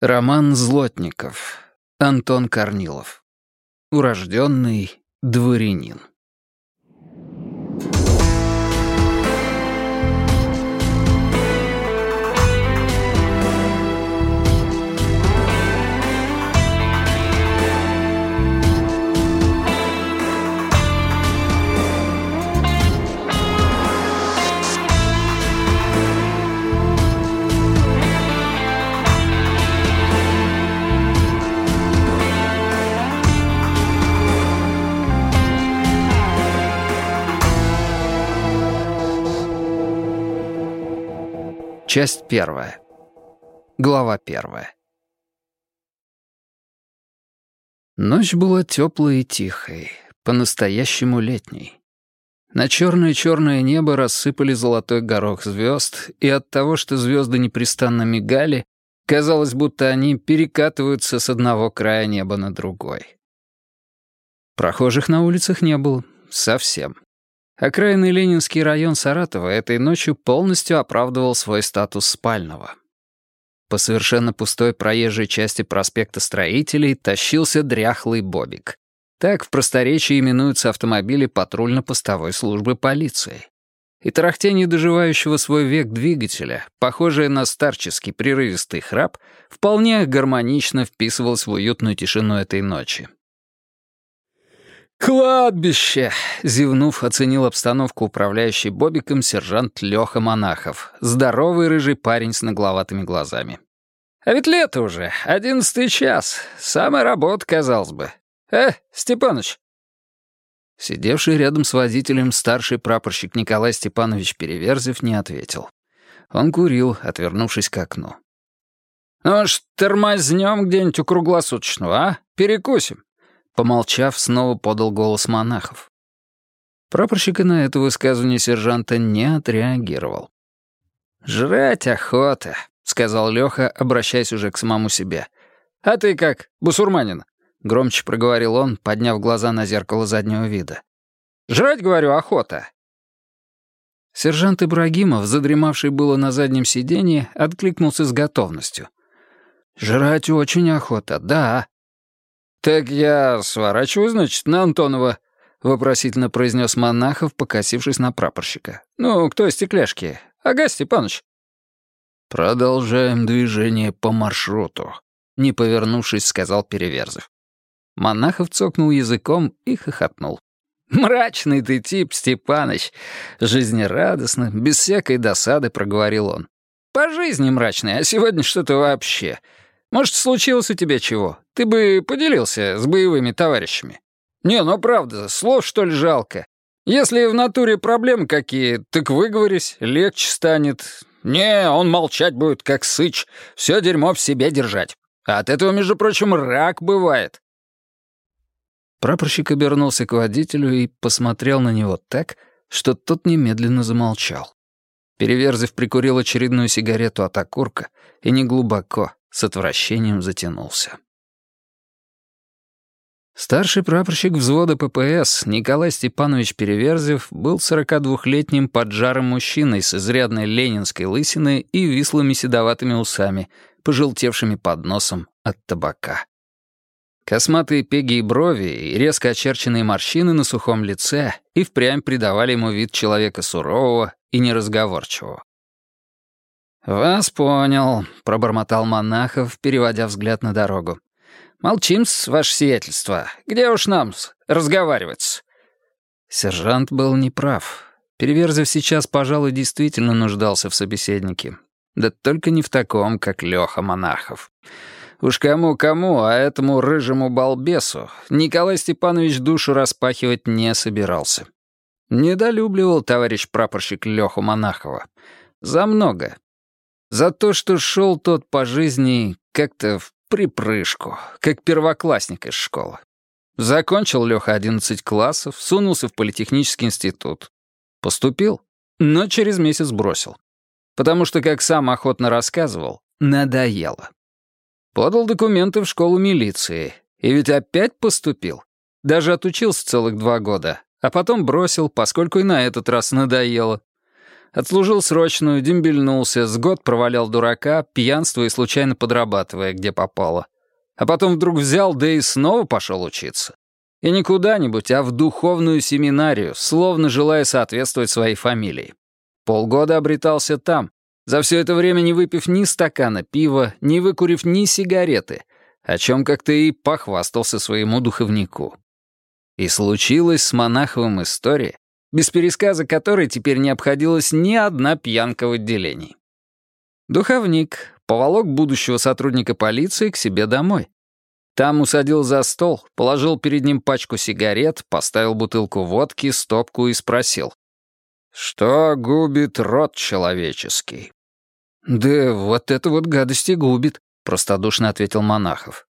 Роман Злотников. Антон Корнилов. Урожденный дворянин. Часть первая. Глава первая. Ночь была теплой и тихой, по-настоящему летней. На черное-черное небо рассыпали золотой горох звезд, и от того, что звезды непрестанно мигали, казалось, будто они перекатываются с одного края неба на другой. Прохожих на улицах не было. Совсем. Окраинный Ленинский район Саратова этой ночью полностью оправдывал свой статус спального. По совершенно пустой проезжей части проспекта Строителей тащился дряхлый бобик. Так в просторечии именуются автомобили патрульно-постовой службы полиции. И тарахтение доживающего свой век двигателя, похожее на старческий прерывистый храп, вполне гармонично вписывалось в уютную тишину этой ночи. «Кладбище!» — зевнув, оценил обстановку управляющий Бобиком сержант Лёха Монахов, здоровый рыжий парень с нагловатыми глазами. «А ведь лето уже, одиннадцатый час, самая работа, казалось бы. Э, Степаныч!» Сидевший рядом с водителем старший прапорщик Николай Степанович Переверзев не ответил. Он курил, отвернувшись к окну. «Ну ж, тормознем где-нибудь у круглосуточного, а? Перекусим». Помолчав, снова подал голос монахов. Прапорщик и на это высказывание сержанта не отреагировал. «Жрать охота», — сказал Лёха, обращаясь уже к самому себе. «А ты как, бусурманин?» — громче проговорил он, подняв глаза на зеркало заднего вида. «Жрать, говорю, охота». Сержант Ибрагимов, задремавший было на заднем сиденье, откликнулся с готовностью. «Жрать очень охота, да. «Так я сворачиваю, значит, на Антонова», — вопросительно произнес Монахов, покосившись на прапорщика. «Ну, кто стекляшки? Ага, Степаныч». «Продолжаем движение по маршруту», — не повернувшись, сказал Переверзев. Монахов цокнул языком и хохотнул. «Мрачный ты тип, Степаныч!» Жизнерадостно, без всякой досады проговорил он. «По жизни мрачный, а сегодня что-то вообще. Может, случилось у тебя чего? Ты бы поделился с боевыми товарищами. Не, ну правда, слов что ли жалко? Если в натуре проблемы какие, так выговорись, легче станет. Не, он молчать будет, как сыч, все дерьмо в себе держать. А от этого, между прочим, рак бывает. Прапорщик обернулся к водителю и посмотрел на него так, что тот немедленно замолчал. Переверзев прикурил очередную сигарету от окурка и неглубоко, с отвращением затянулся. Старший прапорщик взвода ППС Николай Степанович Переверзев был 42-летним поджарым мужчиной с изрядной ленинской лысиной и вислыми седоватыми усами, пожелтевшими под носом от табака. Косматые пеги и брови и резко очерченные морщины на сухом лице и впрямь придавали ему вид человека сурового и неразговорчивого. «Вас понял», — пробормотал Монахов, переводя взгляд на дорогу. «Молчим-с, ваше сиятельство. Где уж нам разговаривать?» Сержант был неправ. Переверзев сейчас, пожалуй, действительно нуждался в собеседнике. Да только не в таком, как Лёха Монахов. Уж кому-кому, а этому рыжему балбесу Николай Степанович душу распахивать не собирался. Недолюбливал товарищ прапорщик Лёху Монахова. За много, за то, что шел тот по жизни как-то в припрыжку, как первоклассник из школы. Закончил Леха 11 классов, сунулся в политехнический институт. Поступил, но через месяц бросил. Потому что, как сам охотно рассказывал, надоело. Подал документы в школу милиции. И ведь опять поступил. Даже отучился целых два года. А потом бросил, поскольку и на этот раз надоело. Отслужил срочную, дембельнулся, с год провалял дурака, пьянство и случайно подрабатывая, где попало. А потом вдруг взял, да и снова пошел учиться. И не куда-нибудь, а в духовную семинарию, словно желая соответствовать своей фамилии. Полгода обретался там, за все это время не выпив ни стакана пива, не выкурив ни сигареты, о чем как-то и похвастался своему духовнику. И случилась с Монаховым история, без пересказа которой теперь не обходилась ни одна пьянка в отделении. Духовник поволок будущего сотрудника полиции к себе домой. Там усадил за стол, положил перед ним пачку сигарет, поставил бутылку водки, стопку и спросил. «Что губит род человеческий?» «Да вот это вот гадости губит», — простодушно ответил Монахов.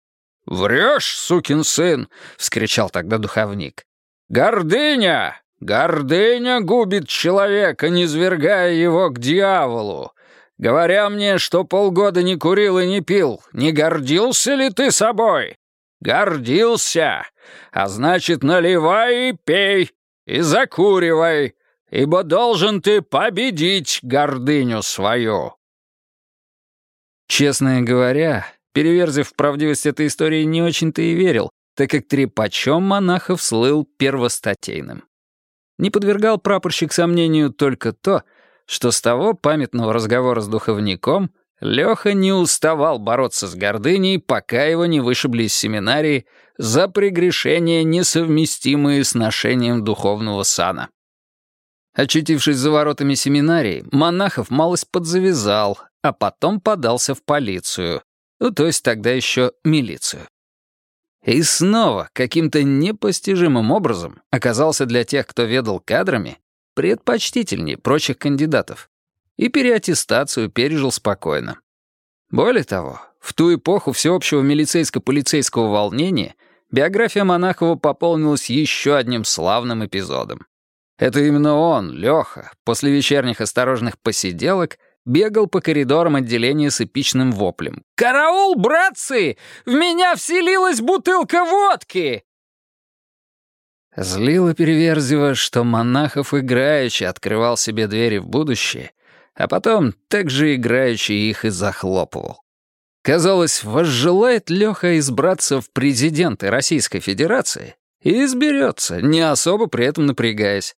«Врешь, сукин сын!» — вскричал тогда духовник. «Гордыня! Гордыня губит человека, низвергая его к дьяволу. Говоря мне, что полгода не курил и не пил, не гордился ли ты собой? Гордился! А значит, наливай и пей, и закуривай, ибо должен ты победить гордыню свою». Честно говоря, Переверзев в правдивость этой истории не очень-то и верил, так как трепачом монахов слыл первостатейным. Не подвергал прапорщик сомнению только то, что с того памятного разговора с духовником Леха не уставал бороться с гордыней, пока его не вышибли из семинарии за прегрешения, несовместимые с ношением духовного сана. Очутившись за воротами семинарии, монахов малость подзавязал, а потом подался в полицию, то есть тогда еще милицию. И снова каким-то непостижимым образом оказался для тех, кто ведал кадрами, предпочтительнее прочих кандидатов. И переаттестацию пережил спокойно. Более того, в ту эпоху всеобщего милицейско-полицейского волнения биография Монахова пополнилась еще одним славным эпизодом. Это именно он, Леха, после вечерних осторожных посиделок бегал по коридорам отделения с эпичным воплем. «Караул, братцы! В меня вселилась бутылка водки!» Злило Переверзева, что Монахов играючи открывал себе двери в будущее, а потом также играючи их и захлопывал. Казалось, возжелает Леха избраться в президенты Российской Федерации и изберется, не особо при этом напрягаясь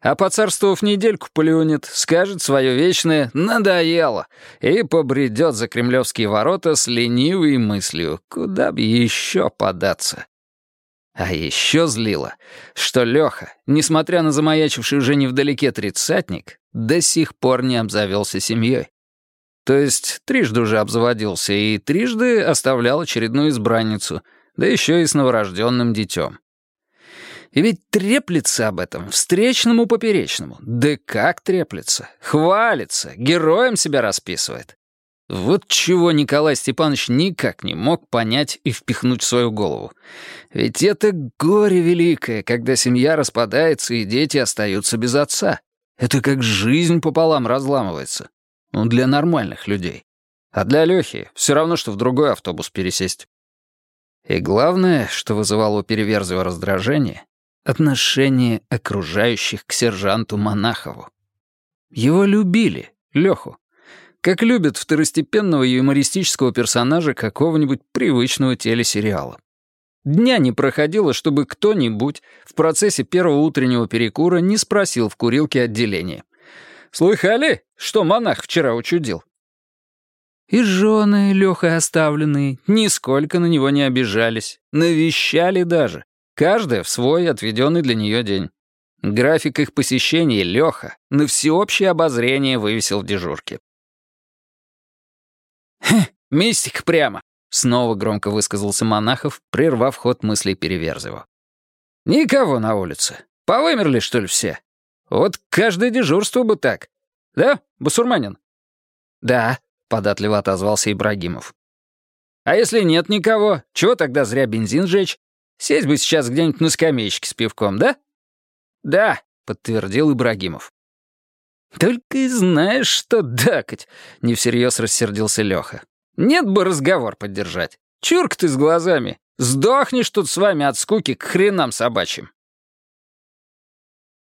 а поцарствовав недельку плюнет, скажет свое вечное «надоело» и побредет за кремлевские ворота с ленивой мыслью, куда бы еще податься. А еще злило, что Леха, несмотря на замаячивший уже невдалеке тридцатник, до сих пор не обзавелся семьей. То есть трижды уже обзаводился и трижды оставлял очередную избранницу, да еще и с новорожденным детем. И ведь треплется об этом, встречному поперечному. Да как треплется? Хвалится, героем себя расписывает. Вот чего Николай Степанович никак не мог понять и впихнуть в свою голову. Ведь это горе великое, когда семья распадается и дети остаются без отца. Это как жизнь пополам разламывается. Ну, для нормальных людей. А для Лёхи все равно, что в другой автобус пересесть. И главное, что вызывало у Переверзева раздражение, отношение окружающих к сержанту Монахову. Его любили, Леху, как любят второстепенного юмористического персонажа какого-нибудь привычного телесериала. Дня не проходило, чтобы кто-нибудь в процессе первого утреннего перекура не спросил в курилке отделения. «Слыхали, что монах вчера учудил?» И жены, Лехой оставленные, нисколько на него не обижались, навещали даже. Каждая в свой отведенный для нее день. График их посещений Леха на всеобщее обозрение вывесил в дежурке. «Хм, мистик прямо!» — снова громко высказался Монахов, прервав ход мыслей Переверзева. «Никого на улице. Повымерли, что ли, все? Вот каждое дежурство бы так. Да, басурманин?» «Да», — податливо отозвался Ибрагимов. «А если нет никого, чего тогда зря бензин жечь? Сесть бы сейчас где-нибудь на скамеечке с пивком, да?» «Да», — подтвердил Ибрагимов. «Только и знаешь, что дакать», — не всерьез рассердился Леха. «Нет бы разговор поддержать. Чурк ты с глазами. Сдохнешь тут с вами от скуки к хренам собачьим».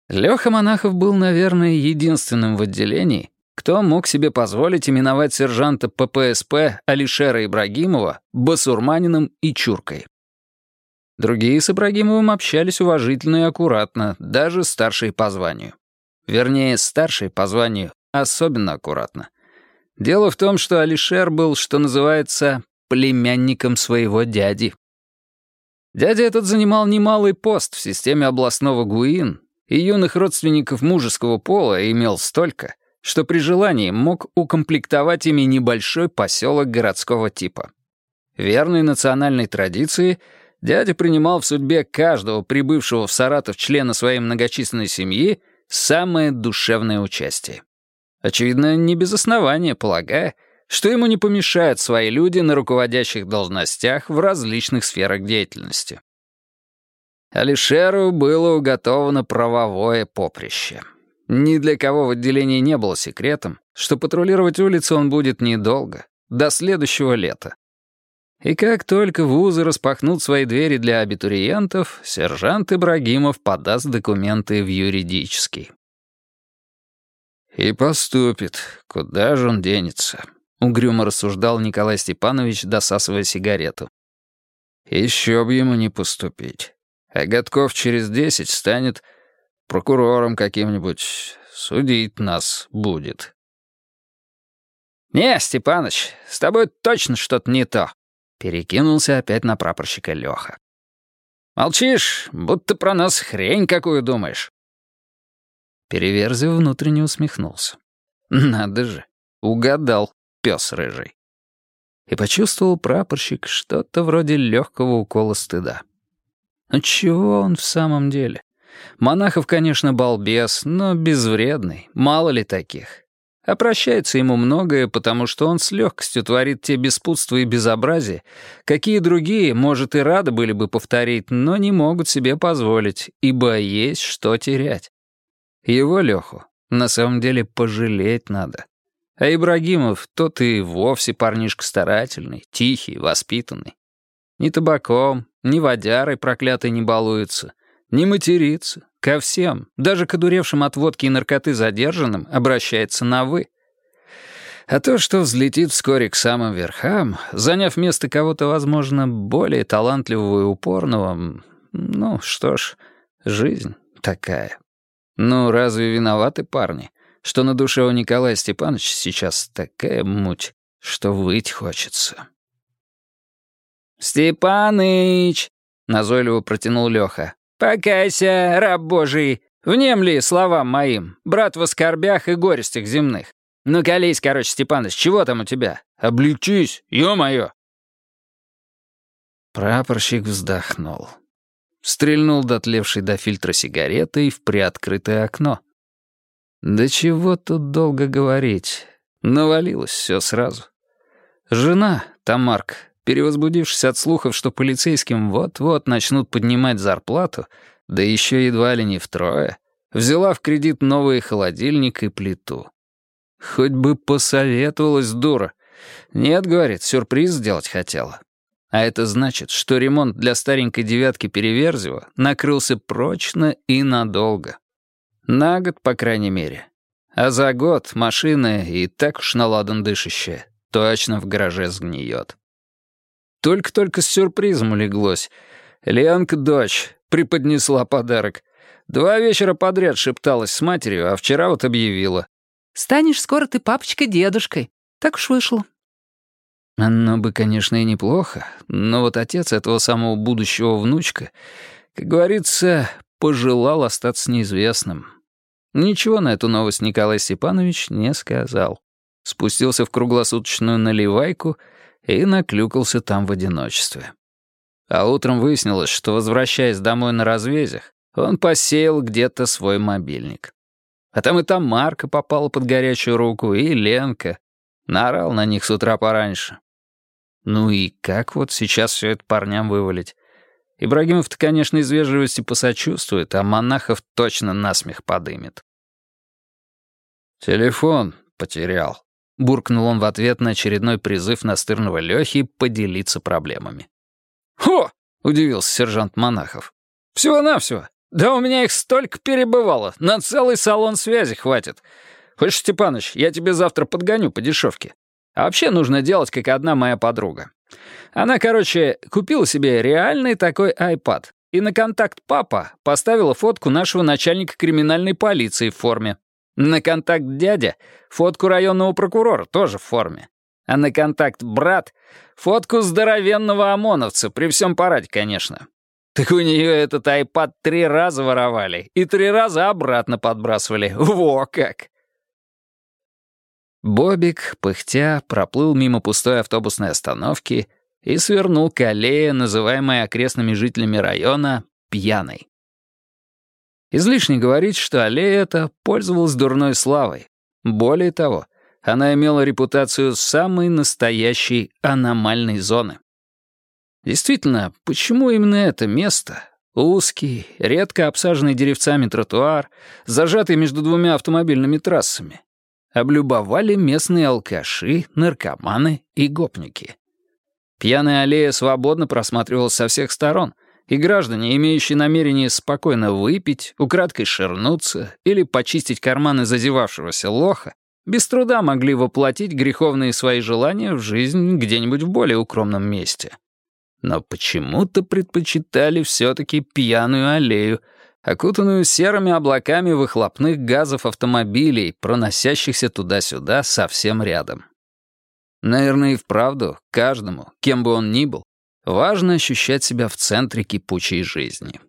Лёха Монахов был, наверное, единственным в отделении, кто мог себе позволить именовать сержанта ППСП Алишера Ибрагимова басурманином и чуркой. Другие с Ибрагимовым общались уважительно и аккуратно, даже старшие по званию. Вернее, старшие по званию особенно аккуратно. Дело в том, что Алишер был, что называется, племянником своего дяди. Дядя этот занимал немалый пост в системе областного ГУИН, и юных родственников мужеского пола имел столько, что при желании мог укомплектовать ими небольшой поселок городского типа. Верной национальной традиции дядя принимал в судьбе каждого прибывшего в Саратов члена своей многочисленной семьи самое душевное участие. Очевидно, не без основания, полагая, что ему не помешают свои люди на руководящих должностях в различных сферах деятельности. Алишеру было уготовано правовое поприще. Ни для кого в отделении не было секретом, что патрулировать улицы он будет недолго, до следующего лета. И как только вузы распахнут свои двери для абитуриентов, сержант Ибрагимов подаст документы в юридический. «И поступит. Куда же он денется?» Угрюмо рассуждал Николай Степанович, досасывая сигарету. Еще бы ему не поступить. А годков через десять станет прокурором каким-нибудь, судить нас будет. «Не, Степаныч, с тобой точно что-то не то», — перекинулся опять на прапорщика Леха. «Молчишь, будто про нас хрень какую думаешь». Переверзев внутренне усмехнулся. «Надо же, угадал пес рыжий. И почувствовал прапорщик что-то вроде легкого укола стыда. Ну, чего он в самом деле? Монахов, конечно, балбес, но безвредный, мало ли таких. Опрощается ему многое, потому что он с легкостью творит те беспутства и безобразия, какие другие, может, и рады были бы повторить, но не могут себе позволить, ибо есть что терять. Его, Леху, на самом деле пожалеть надо. А Ибрагимов тот и вовсе парнишка старательный, тихий, воспитанный. Ни табаком, ни водярой проклятой не балуется, не матерится, ко всем, даже к одуревшим от водки и наркоты задержанным, обращается на «вы». А то, что взлетит вскоре к самым верхам, заняв место кого-то, возможно, более талантливого и упорного, ну, что ж, жизнь такая. Ну, разве виноваты парни? что на душе у Николая Степановича сейчас такая муть, что выть хочется. «Степаныч!» — назойливо протянул Лёха. «Покайся, раб божий! Внемли словам моим, брат в оскорбях и горестях земных. Ну, колись, короче, Степаныч, чего там у тебя? Облегчись, ё-моё!» Прапорщик вздохнул. Стрельнул дотлевший до фильтра сигаретой в приоткрытое окно. Да чего тут долго говорить? Навалилось все сразу. Жена, Тамарк, перевозбудившись от слухов, что полицейским вот-вот начнут поднимать зарплату, да еще едва ли не втрое, взяла в кредит новый холодильник и плиту. Хоть бы посоветовалась дура. Нет, говорит, сюрприз сделать хотела. А это значит, что ремонт для старенькой девятки Переверзева накрылся прочно и надолго. На год, по крайней мере. А за год машина и так уж наладан дышащая, точно в гараже сгниет. Только-только с сюрпризом улеглось. Ленка, дочь, преподнесла подарок. Два вечера подряд шепталась с матерью, а вчера вот объявила. «Станешь скоро ты папочкой-дедушкой. Так уж вышло». Оно бы, конечно, и неплохо, но вот отец этого самого будущего внучка, как говорится, пожелал остаться неизвестным. Ничего на эту новость Николай Степанович не сказал. Спустился в круглосуточную наливайку и наклюкался там в одиночестве. А утром выяснилось, что, возвращаясь домой на развезях, он посеял где-то свой мобильник. А там и там Марка попала под горячую руку, и Ленка. Наорал на них с утра пораньше. Ну и как вот сейчас все это парням вывалить? Ибрагимов-то, конечно, из вежливости посочувствует, а монахов точно насмех подымет. «Телефон потерял», — буркнул он в ответ на очередной призыв настырного Лёхи поделиться проблемами. «Хо!» — удивился сержант Монахов. «Всего-навсего. Да у меня их столько перебывало, на целый салон связи хватит. Хочешь, Степаныч, я тебе завтра подгоню по дешевке. А вообще нужно делать, как одна моя подруга. Она, короче, купила себе реальный такой iPad и на контакт папа поставила фотку нашего начальника криминальной полиции в форме. На контакт дядя — фотку районного прокурора, тоже в форме. А на контакт брат — фотку здоровенного ОМОНовца, при всем параде, конечно. Так у нее этот айпад три раза воровали и три раза обратно подбрасывали. Во как! Бобик, пыхтя, проплыл мимо пустой автобусной остановки и свернул к аллее, называемой окрестными жителями района «Пьяной». Излишне говорить, что аллея эта пользовалась дурной славой. Более того, она имела репутацию самой настоящей аномальной зоны. Действительно, почему именно это место, узкий, редко обсаженный деревцами тротуар, зажатый между двумя автомобильными трассами, облюбовали местные алкаши, наркоманы и гопники? Пьяная аллея свободно просматривалась со всех сторон, и граждане, имеющие намерение спокойно выпить, украдкой ширнуться или почистить карманы зазевавшегося лоха, без труда могли воплотить греховные свои желания в жизнь где-нибудь в более укромном месте. Но почему-то предпочитали все-таки пьяную аллею, окутанную серыми облаками выхлопных газов автомобилей, проносящихся туда-сюда совсем рядом. Наверное, и вправду, каждому, кем бы он ни был, важно ощущать себя в центре кипучей жизни.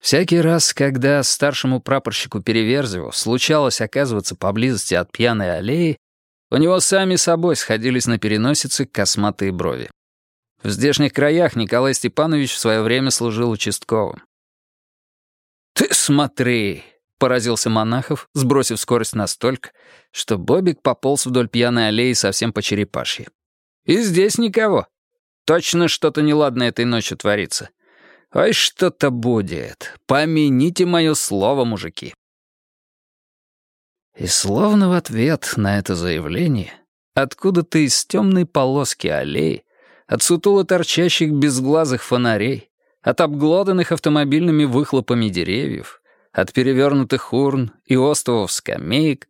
Всякий раз, когда старшему прапорщику Переверзеву случалось оказываться поблизости от пьяной аллеи, у него сами собой сходились на переносице косматые брови. В здешних краях Николай Степанович в свое время служил участковым. «Ты смотри!» — поразился Монахов, сбросив скорость настолько, что Бобик пополз вдоль пьяной аллеи совсем по черепашьи. «И здесь никого. Точно что-то неладное этой ночью творится. Ой, что-то будет. Помяните мое слово, мужики». И словно в ответ на это заявление, откуда-то из темной полоски аллеи, от сутуло торчащих безглазых фонарей, от обглоданных автомобильными выхлопами деревьев, от перевернутых урн и островов скамеек,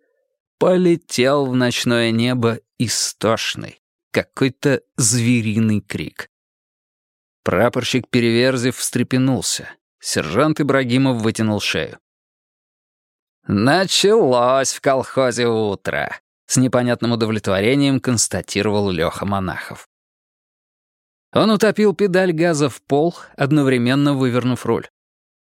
полетел в ночное небо истошный, какой-то звериный крик. Прапорщик Переверзев встрепенулся. Сержант Ибрагимов вытянул шею. «Началось в колхозе утро», — с непонятным удовлетворением констатировал Лёха Монахов. Он утопил педаль газа в пол, одновременно вывернув руль.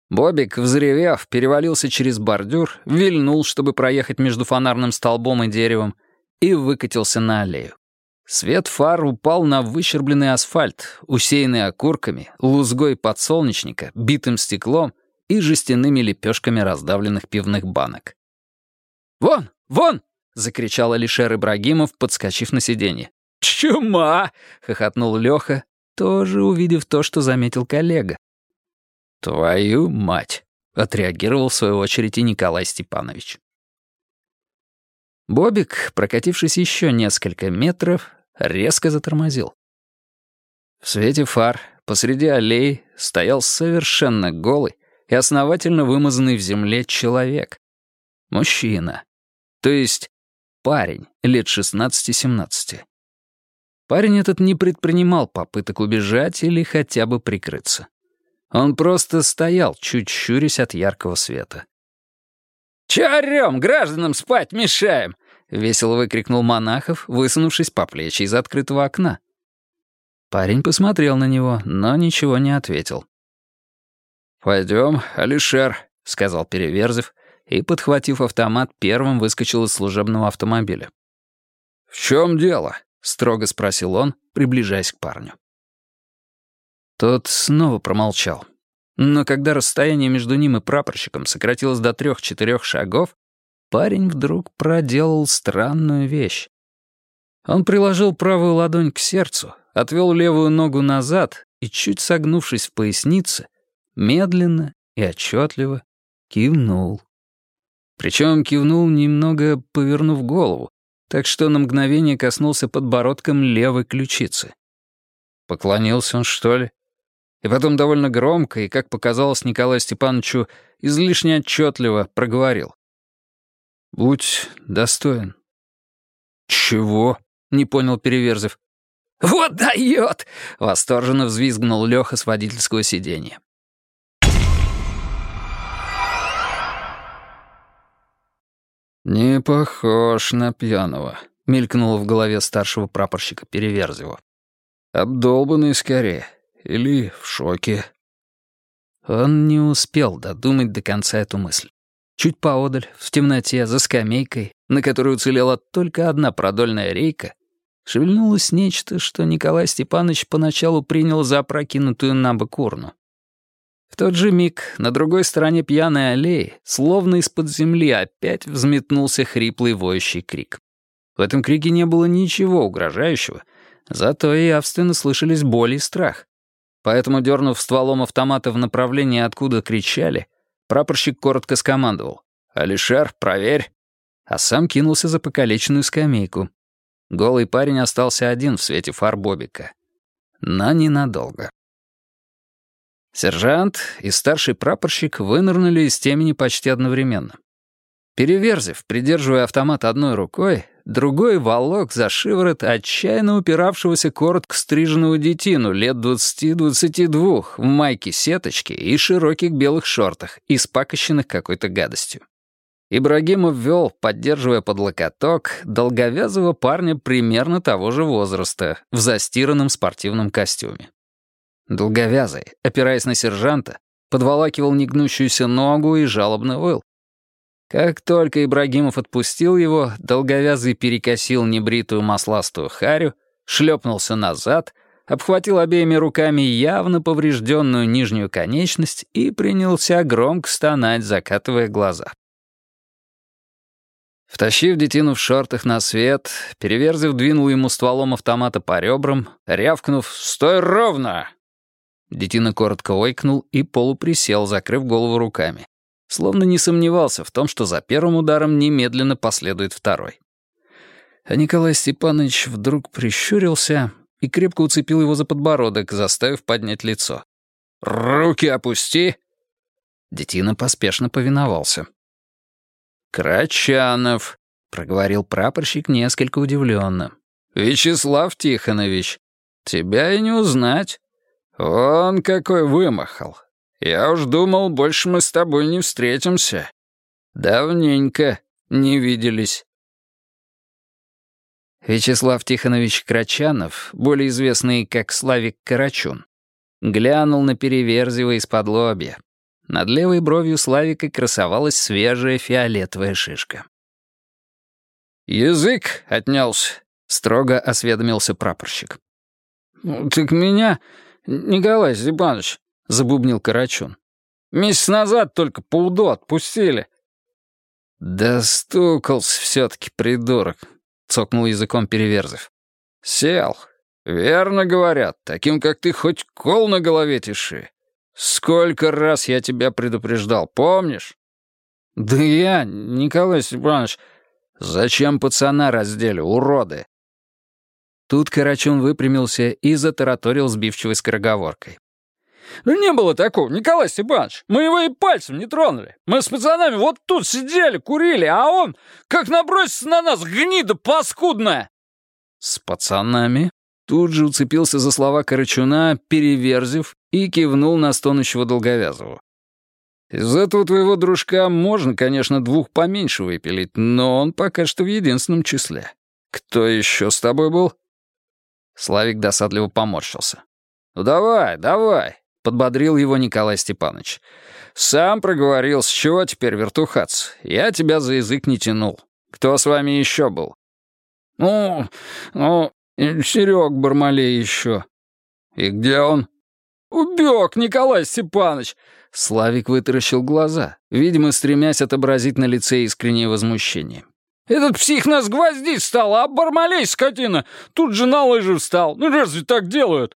Бобик, взревев, перевалился через бордюр, вильнул, чтобы проехать между фонарным столбом и деревом, и выкатился на аллею. Свет фар упал на выщербленный асфальт, усеянный окурками, лузгой подсолнечника, битым стеклом и жестяными лепешками раздавленных пивных банок. «Вон! Вон!» — закричал Алишер Ибрагимов, подскочив на сиденье. «Чума!» — хохотнул Леха, тоже увидев то, что заметил коллега. «Твою мать!» — отреагировал в свою очередь и Николай Степанович. Бобик, прокатившись еще несколько метров, резко затормозил. В свете фар посреди аллеи стоял совершенно голый и основательно вымазанный в земле человек. Мужчина. То есть парень лет 16-17. Парень этот не предпринимал попыток убежать или хотя бы прикрыться. Он просто стоял, чуть щурясь от яркого света. «Чё орём? Гражданам спать мешаем!» — весело выкрикнул Монахов, высунувшись по плечи из открытого окна. Парень посмотрел на него, но ничего не ответил. «Пойдем, Алишер», — сказал Переверзев, и, подхватив автомат, первым выскочил из служебного автомобиля. «В чем дело?» — строго спросил он, приближаясь к парню. Тот снова промолчал. Но когда расстояние между ним и прапорщиком сократилось до трех-четырех шагов, парень вдруг проделал странную вещь. Он приложил правую ладонь к сердцу, отвел левую ногу назад и, чуть согнувшись в пояснице, медленно и отчетливо кивнул. Причем кивнул немного повернув голову, так что на мгновение коснулся подбородком левой ключицы. Поклонился он, что ли? И потом довольно громко и, как показалось Николаю Степановичу, излишне отчетливо проговорил. «Будь достоин». «Чего?» — не понял Переверзев. «Вот дает!» — восторженно взвизгнул Леха с водительского сиденья. «Не похож на пьяного», — мелькнуло в голове старшего прапорщика Переверзева. «Обдолбанный скорее. Или в шоке». Он не успел додумать до конца эту мысль. Чуть поодаль, в темноте, за скамейкой, на которой уцелела только одна продольная рейка, шевельнулось нечто, что Николай Степанович поначалу принял за опрокинутую на бок урну. В тот же миг на другой стороне пьяной аллеи, словно из-под земли, опять взметнулся хриплый воющий крик. В этом крике не было ничего угрожающего, зато явственно слышались боль и страх. Поэтому, дернув стволом автомата в направлении, откуда кричали, прапорщик коротко скомандовал «Алишер, проверь!» а сам кинулся за покалеченную скамейку. Голый парень остался один в свете фар Бобика. Но ненадолго. Сержант и старший прапорщик вынырнули из темени почти одновременно. Переверзив, придерживая автомат одной рукой, другой волок за шиворот отчаянно упиравшегося коротко стриженного детину лет двадцати-двадцати двух в майке сеточки и широких белых шортах, испакощенных какой-то гадостью. Ибрагимов вел, поддерживая под локоток, долговязого парня примерно того же возраста, в застиранном спортивном костюме. Долговязый, опираясь на сержанта, подволакивал негнущуюся ногу и жалобно выл. Как только Ибрагимов отпустил его, долговязый перекосил небритую масластую харю, шлепнулся назад, обхватил обеими руками явно поврежденную нижнюю конечность и принялся громко стонать, закатывая глаза. Втащив детину в шортах на свет, Переверзев двинул ему стволом автомата по ребрам, рявкнув «Стой ровно!». Детина коротко ойкнул и полуприсел, закрыв голову руками. Словно не сомневался в том, что за первым ударом немедленно последует второй. А Николай Степанович вдруг прищурился и крепко уцепил его за подбородок, заставив поднять лицо. «Руки опусти!» Детина поспешно повиновался. «Крачанов», — проговорил прапорщик несколько удивленно. «Вячеслав Тихонович, тебя и не узнать. Он какой вымахал. Я уж думал, больше мы с тобой не встретимся. Давненько не виделись». Вячеслав Тихонович Крачанов, более известный как Славик Карачун, глянул на Переверзева из-под лобья, над левой бровью Славика красовалась свежая фиолетовая шишка. «Язык отнялся», — строго осведомился прапорщик. «Ну, «Так меня, Николай Степанович», — забубнил Карачун. «Месяц назад только по УДО отпустили». «Достукался все-таки, придурок», — цокнул языком Переверзев. «Сел. Верно говорят, таким, как ты, хоть кол на голове тиши. «Сколько раз я тебя предупреждал, помнишь?» «Да я, Николай Степанович, зачем пацана раздели, уроды?» Тут Карачун выпрямился и затараторил сбивчивой скороговоркой. «Ну не было такого, Николай Степанович. Мы его и пальцем не тронули. Мы с пацанами вот тут сидели, курили, а он как набросится на нас, гнида паскудная!» «С пацанами?» Тут же уцепился за слова Карачуна, переверзив, и кивнул на стонущего долговязого. «Из этого твоего дружка можно, конечно, двух поменьше выпилить, но он пока что в единственном числе. Кто еще с тобой был?» Славик досадливо поморщился. «Ну давай, давай», — подбодрил его Николай Степанович. «Сам проговорил, с чего теперь вертухаться. Я тебя за язык не тянул. Кто с вами еще был?» «Ну, ну, Серег Бармалей еще». «И где он?» «Убег, Николай Степанович!» Славик вытаращил глаза, видимо, стремясь отобразить на лице искреннее возмущение. «Этот псих нас гвоздить стал, а Бармалей, скотина, тут же на лыжи встал. Ну разве так делают?»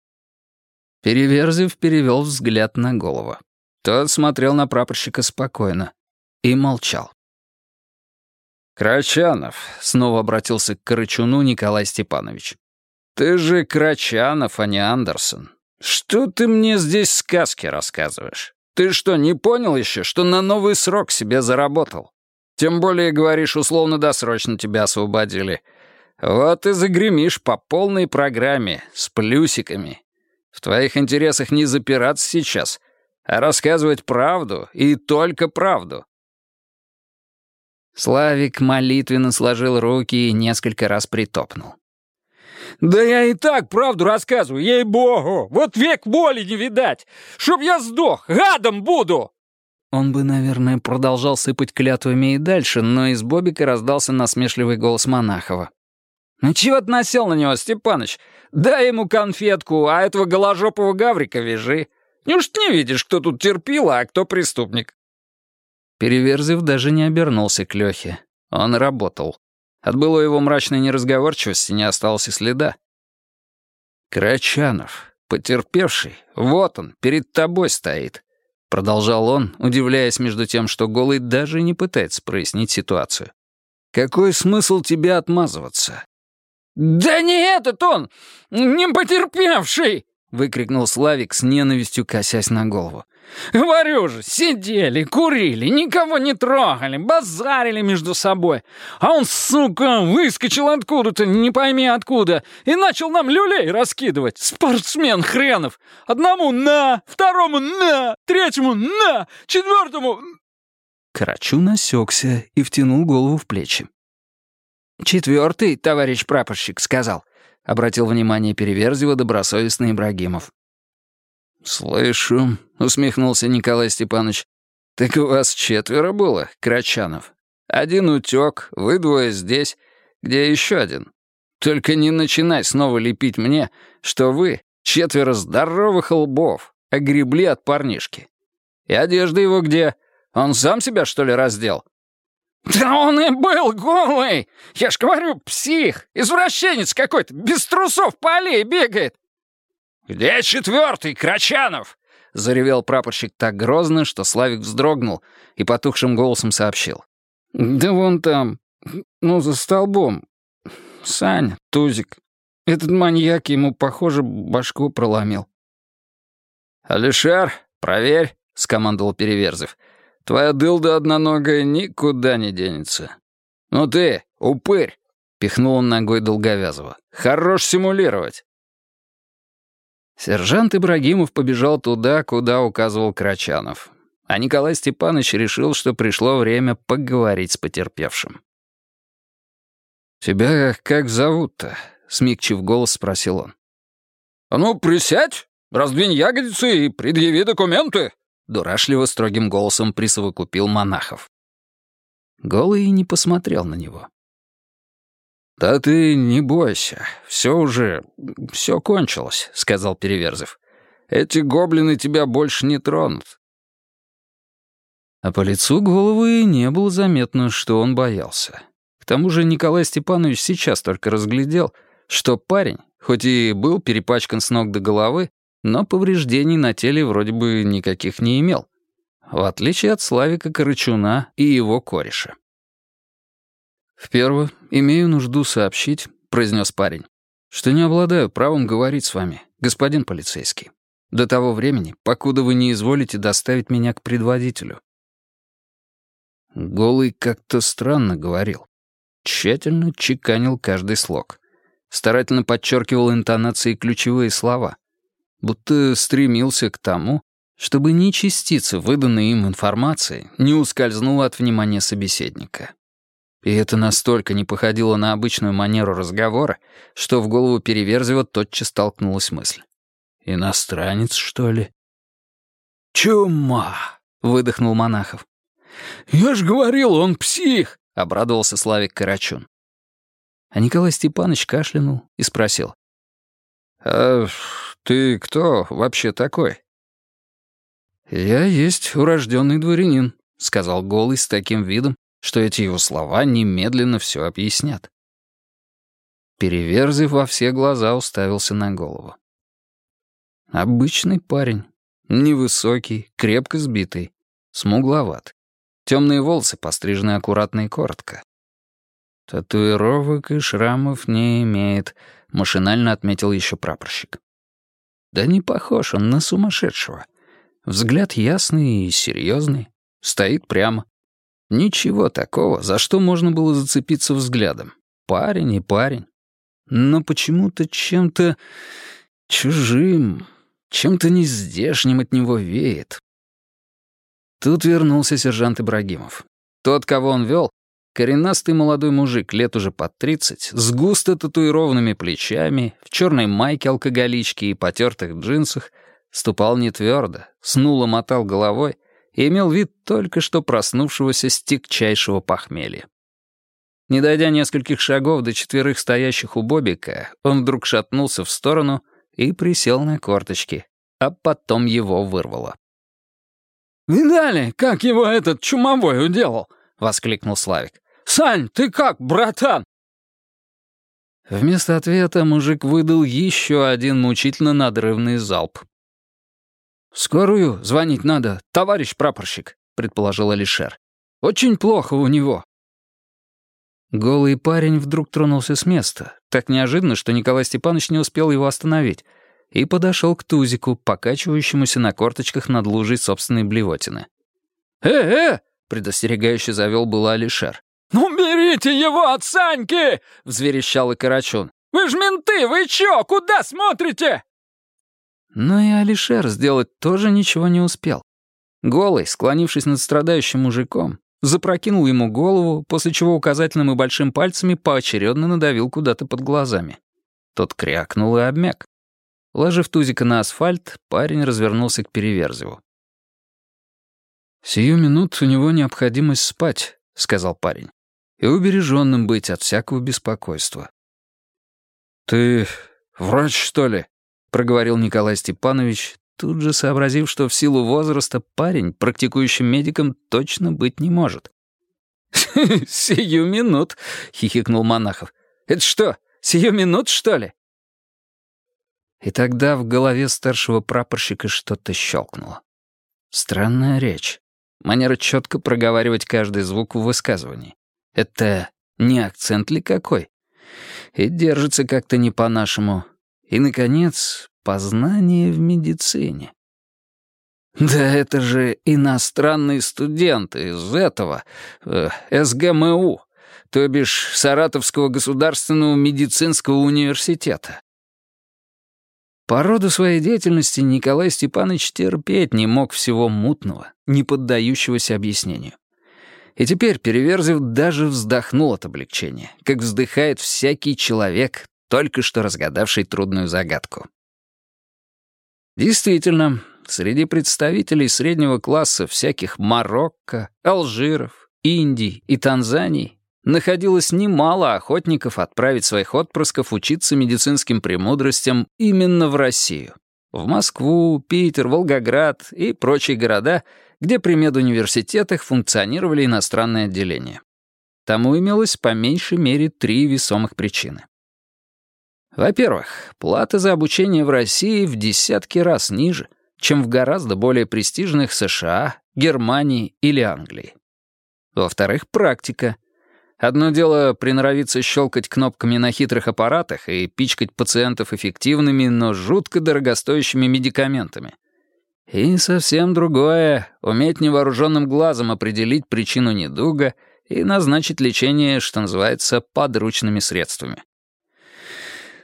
Переверзев перевел взгляд на голову. Тот смотрел на прапорщика спокойно и молчал. «Крачанов», — снова обратился к Карачуну Николай Степанович. «Ты же Крачанов, а не Андерсон. «Что ты мне здесь сказки рассказываешь? Ты что, не понял еще, что на новый срок себе заработал? Тем более, говоришь, условно-досрочно тебя освободили. Вот и загремишь по полной программе, с плюсиками. В твоих интересах не запираться сейчас, а рассказывать правду и только правду». Славик молитвенно сложил руки и несколько раз притопнул. «Да я и так правду рассказываю, ей-богу! Вот век боли не видать! Чтоб я сдох, гадом буду!» Он бы, наверное, продолжал сыпать клятвами и дальше, но из Бобика раздался насмешливый голос Монахова. «Ну чего ты насел на него, Степаныч? Дай ему конфетку, а этого голожопого гаврика вяжи. Неужто не видишь, кто тут терпила, а кто преступник?» Переверзев даже не обернулся к Лёхе. Он работал. От было его мрачной неразговорчивости не осталось и следа. «Крачанов, потерпевший, вот он, перед тобой стоит», — продолжал он, удивляясь между тем, что Голый даже не пытается прояснить ситуацию. «Какой смысл тебе отмазываться?» «Да не этот он, не потерпевший!» — выкрикнул Славик с ненавистью, косясь на голову. «Говорю же, сидели, курили, никого не трогали, базарили между собой. А он, сука, выскочил откуда-то, не пойми откуда, и начал нам люлей раскидывать. Спортсмен хренов. Одному на, второму на, третьему на, четвертому...» Карачу насекся и втянул голову в плечи. «Четвертый, товарищ прапорщик, сказал», — обратил внимание Переверзева добросовестный Ибрагимов. «Слышу», — усмехнулся Николай Степанович. «Так у вас четверо было, Крачанов. Один утек, вы двое здесь. Где еще один? Только не начинай снова лепить мне, что вы четверо здоровых лбов, огребли от парнишки. И одежда его где? Он сам себя, что ли, раздел?» «Да он и был голый! Я ж говорю, псих! Извращенец какой-то, без трусов по аллее бегает!» «Где четвертый, Крачанов?» — заревел прапорщик так грозно, что Славик вздрогнул и потухшим голосом сообщил. «Да вон там, ну, за столбом. Саня, Тузик. Этот маньяк ему, похоже, башку проломил». «Алишер, проверь», — скомандовал Переверзев. «Твоя дылда одноногая никуда не денется». «Ну ты, упырь!» — пихнул он ногой Долговязова. «Хорош симулировать. Сержант Ибрагимов побежал туда, куда указывал Крачанов. А Николай Степанович решил, что пришло время поговорить с потерпевшим. «Тебя как зовут-то?» — смягчив голос, спросил он. «А ну, присядь, раздвинь ягодицы и предъяви документы!» — дурашливо строгим голосом присовокупил Монахов. Голый не посмотрел на него. «Да ты не бойся, все уже... все кончилось», — сказал Переверзев. «Эти гоблины тебя больше не тронут». А по лицу головы не было заметно, что он боялся. К тому же Николай Степанович сейчас только разглядел, что парень, хоть и был перепачкан с ног до головы, но повреждений на теле вроде бы никаких не имел, в отличие от Славика Корычуна и его кореша. «В-первых, имею нужду сообщить», — произнес парень, «что не обладаю правом говорить с вами, господин полицейский, до того времени, покуда вы не изволите доставить меня к предводителю». Голый как-то странно говорил. Тщательно чеканил каждый слог. Старательно подчеркивал интонации и ключевые слова. Будто стремился к тому, чтобы ни частица выданной им информации не ускользнула от внимания собеседника. И это настолько не походило на обычную манеру разговора, что в голову Переверзева тотчас толкнулась мысль. «Иностранец, что ли?» «Чума!» — выдохнул Монахов. «Я ж говорил, он псих!» — обрадовался Славик Карачун. А Николай Степанович кашлянул и спросил. «А ты кто вообще такой?» «Я есть урожденный дворянин», — сказал Голый с таким видом, что эти его слова немедленно все объяснят. Переверзив во все глаза уставился на голову. Обычный парень. Невысокий, крепко сбитый, смугловат. Темные волосы пострижены аккуратно и коротко. Татуировок и шрамов не имеет, машинально отметил еще прапорщик. Да не похож он на сумасшедшего. Взгляд ясный и серьезный, стоит прямо. Ничего такого, за что можно было зацепиться взглядом. Парень и парень. Но почему-то чем-то чужим, чем-то нездешним от него веет. Тут вернулся сержант Ибрагимов. Тот, кого он вел, коренастый молодой мужик, лет уже под тридцать, с густо татуированными плечами, в черной майке алкоголички и потертых джинсах, ступал не твердо, снуло мотал головой и имел вид только что проснувшегося стикчайшего похмелья. Не дойдя нескольких шагов до четверых стоящих у Бобика, он вдруг шатнулся в сторону и присел на корточки, а потом его вырвало. «Видали, как его этот чумовой уделал?» — воскликнул Славик. «Сань, ты как, братан?» Вместо ответа мужик выдал еще один мучительно надрывный залп. «Скорую звонить надо, товарищ прапорщик», — предположил Алишер. «Очень плохо у него». Голый парень вдруг тронулся с места, так неожиданно, что Николай Степанович не успел его остановить, и подошел к Тузику, покачивающемуся на корточках над лужей собственной блевотины. «Э-э!» — предостерегающе завел было Алишер. «Ну берите его от Саньки!» — взверещал и Карачун. «Вы ж менты, вы чё, куда смотрите?» Но и Алишер сделать тоже ничего не успел. Голый, склонившись над страдающим мужиком, запрокинул ему голову, после чего указательным и большим пальцами поочередно надавил куда-то под глазами. Тот крякнул и обмяк. Ложив Тузика на асфальт, парень развернулся к Переверзеву. «Сию минут у него необходимость спать», — сказал парень, «и убереженным быть от всякого беспокойства». «Ты врач, что ли?» — проговорил Николай Степанович, тут же сообразив, что в силу возраста парень практикующим медиком точно быть не может. «Сию минут», — хихикнул Монахов. «Это что, сию минут, что ли?» И тогда в голове старшего прапорщика что-то щелкнуло. Странная речь. Манера четко проговаривать каждый звук в высказывании. Это не акцент ли какой? И держится как-то не по-нашему. И, наконец, познание в медицине. Да это же иностранные студенты из этого, э, СГМУ, то бишь Саратовского государственного медицинского университета. По роду своей деятельности Николай Степанович терпеть не мог всего мутного, не поддающегося объяснению. И теперь Переверзев даже вздохнул от облегчения, как вздыхает всякий человек, только что разгадавший трудную загадку. Действительно, среди представителей среднего класса всяких Марокко, Алжиров, Индий и Танзании находилось немало охотников отправить своих отпрысков учиться медицинским премудростям именно в Россию. В Москву, Питер, Волгоград и прочие города, где при медуниверситетах функционировали иностранные отделения. Тому имелось по меньшей мере три весомых причины. Во-первых, плата за обучение в России в десятки раз ниже, чем в гораздо более престижных США, Германии или Англии. Во-вторых, практика — Одно дело приноровиться щелкать кнопками на хитрых аппаратах и пичкать пациентов эффективными, но жутко дорогостоящими медикаментами. И совсем другое — уметь невооруженным глазом определить причину недуга и назначить лечение, что называется, подручными средствами.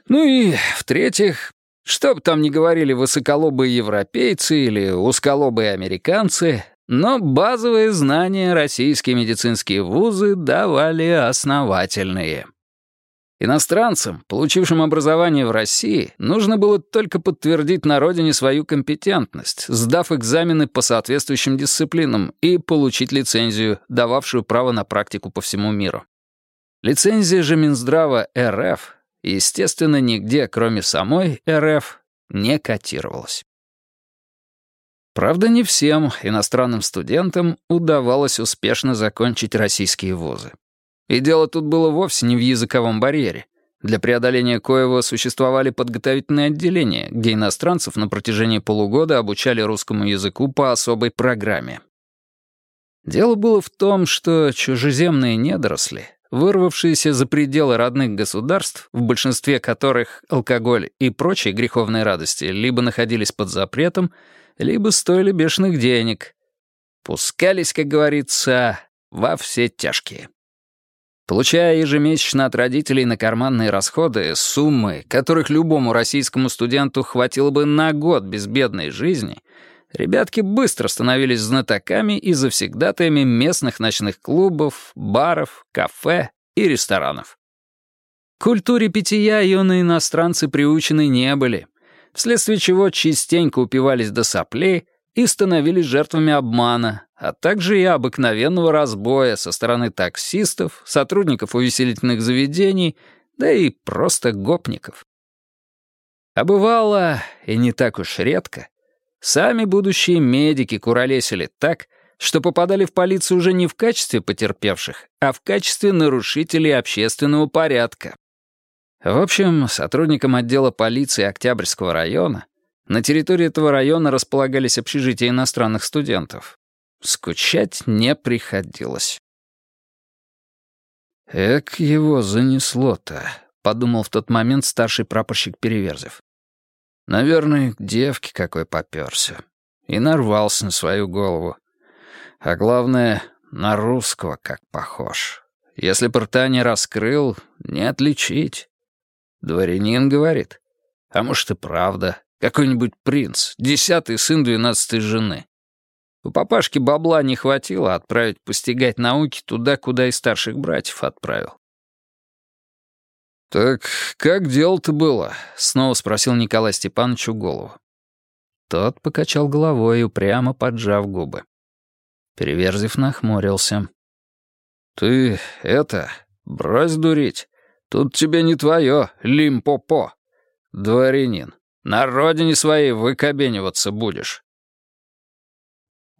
Ну и, в-третьих, что бы там ни говорили высоколобые европейцы или узколобые американцы, но базовые знания российские медицинские вузы давали основательные. Иностранцам, получившим образование в России, нужно было только подтвердить на родине свою компетентность, сдав экзамены по соответствующим дисциплинам и получить лицензию, дававшую право на практику по всему миру. Лицензия же Минздрава РФ, естественно, нигде, кроме самой РФ, не котировалась. Правда, не всем иностранным студентам удавалось успешно закончить российские вузы. И дело тут было вовсе не в языковом барьере. Для преодоления коего существовали подготовительные отделения, где иностранцев на протяжении полугода обучали русскому языку по особой программе. Дело было в том, что чужеземные недоросли вырвавшиеся за пределы родных государств, в большинстве которых алкоголь и прочие греховные радости либо находились под запретом, либо стоили бешеных денег, пускались, как говорится, во все тяжкие. Получая ежемесячно от родителей на карманные расходы суммы, которых любому российскому студенту хватило бы на год безбедной жизни, ребятки быстро становились знатоками и завсегдатаями местных ночных клубов, баров, кафе и ресторанов. К культуре питья юные иностранцы приучены не были, вследствие чего частенько упивались до соплей и становились жертвами обмана, а также и обыкновенного разбоя со стороны таксистов, сотрудников увеселительных заведений, да и просто гопников. А бывало, и не так уж редко, сами будущие медики куролесили так, что попадали в полицию уже не в качестве потерпевших, а в качестве нарушителей общественного порядка. В общем, сотрудникам отдела полиции Октябрьского района на территории этого района располагались общежития иностранных студентов. Скучать не приходилось. «Эк, его занесло-то», — подумал в тот момент старший прапорщик Переверзев. «Наверное, к девке какой попёрся. И нарвался на свою голову. А главное, на русского как похож. Если порта не раскрыл, не отличить. Дворянин говорит. А может и правда. Какой-нибудь принц, десятый сын двенадцатой жены. У папашки бабла не хватило отправить постигать науки туда, куда и старших братьев отправил. «Так как дело-то было?» — снова спросил Николай Степанович у голову. Тот покачал головой, упрямо поджав губы. Переверзев нахмурился. «Ты это, брось дурить. Тут тебе не твое, лимпопо. Дворянин. На родине своей выкобениваться будешь».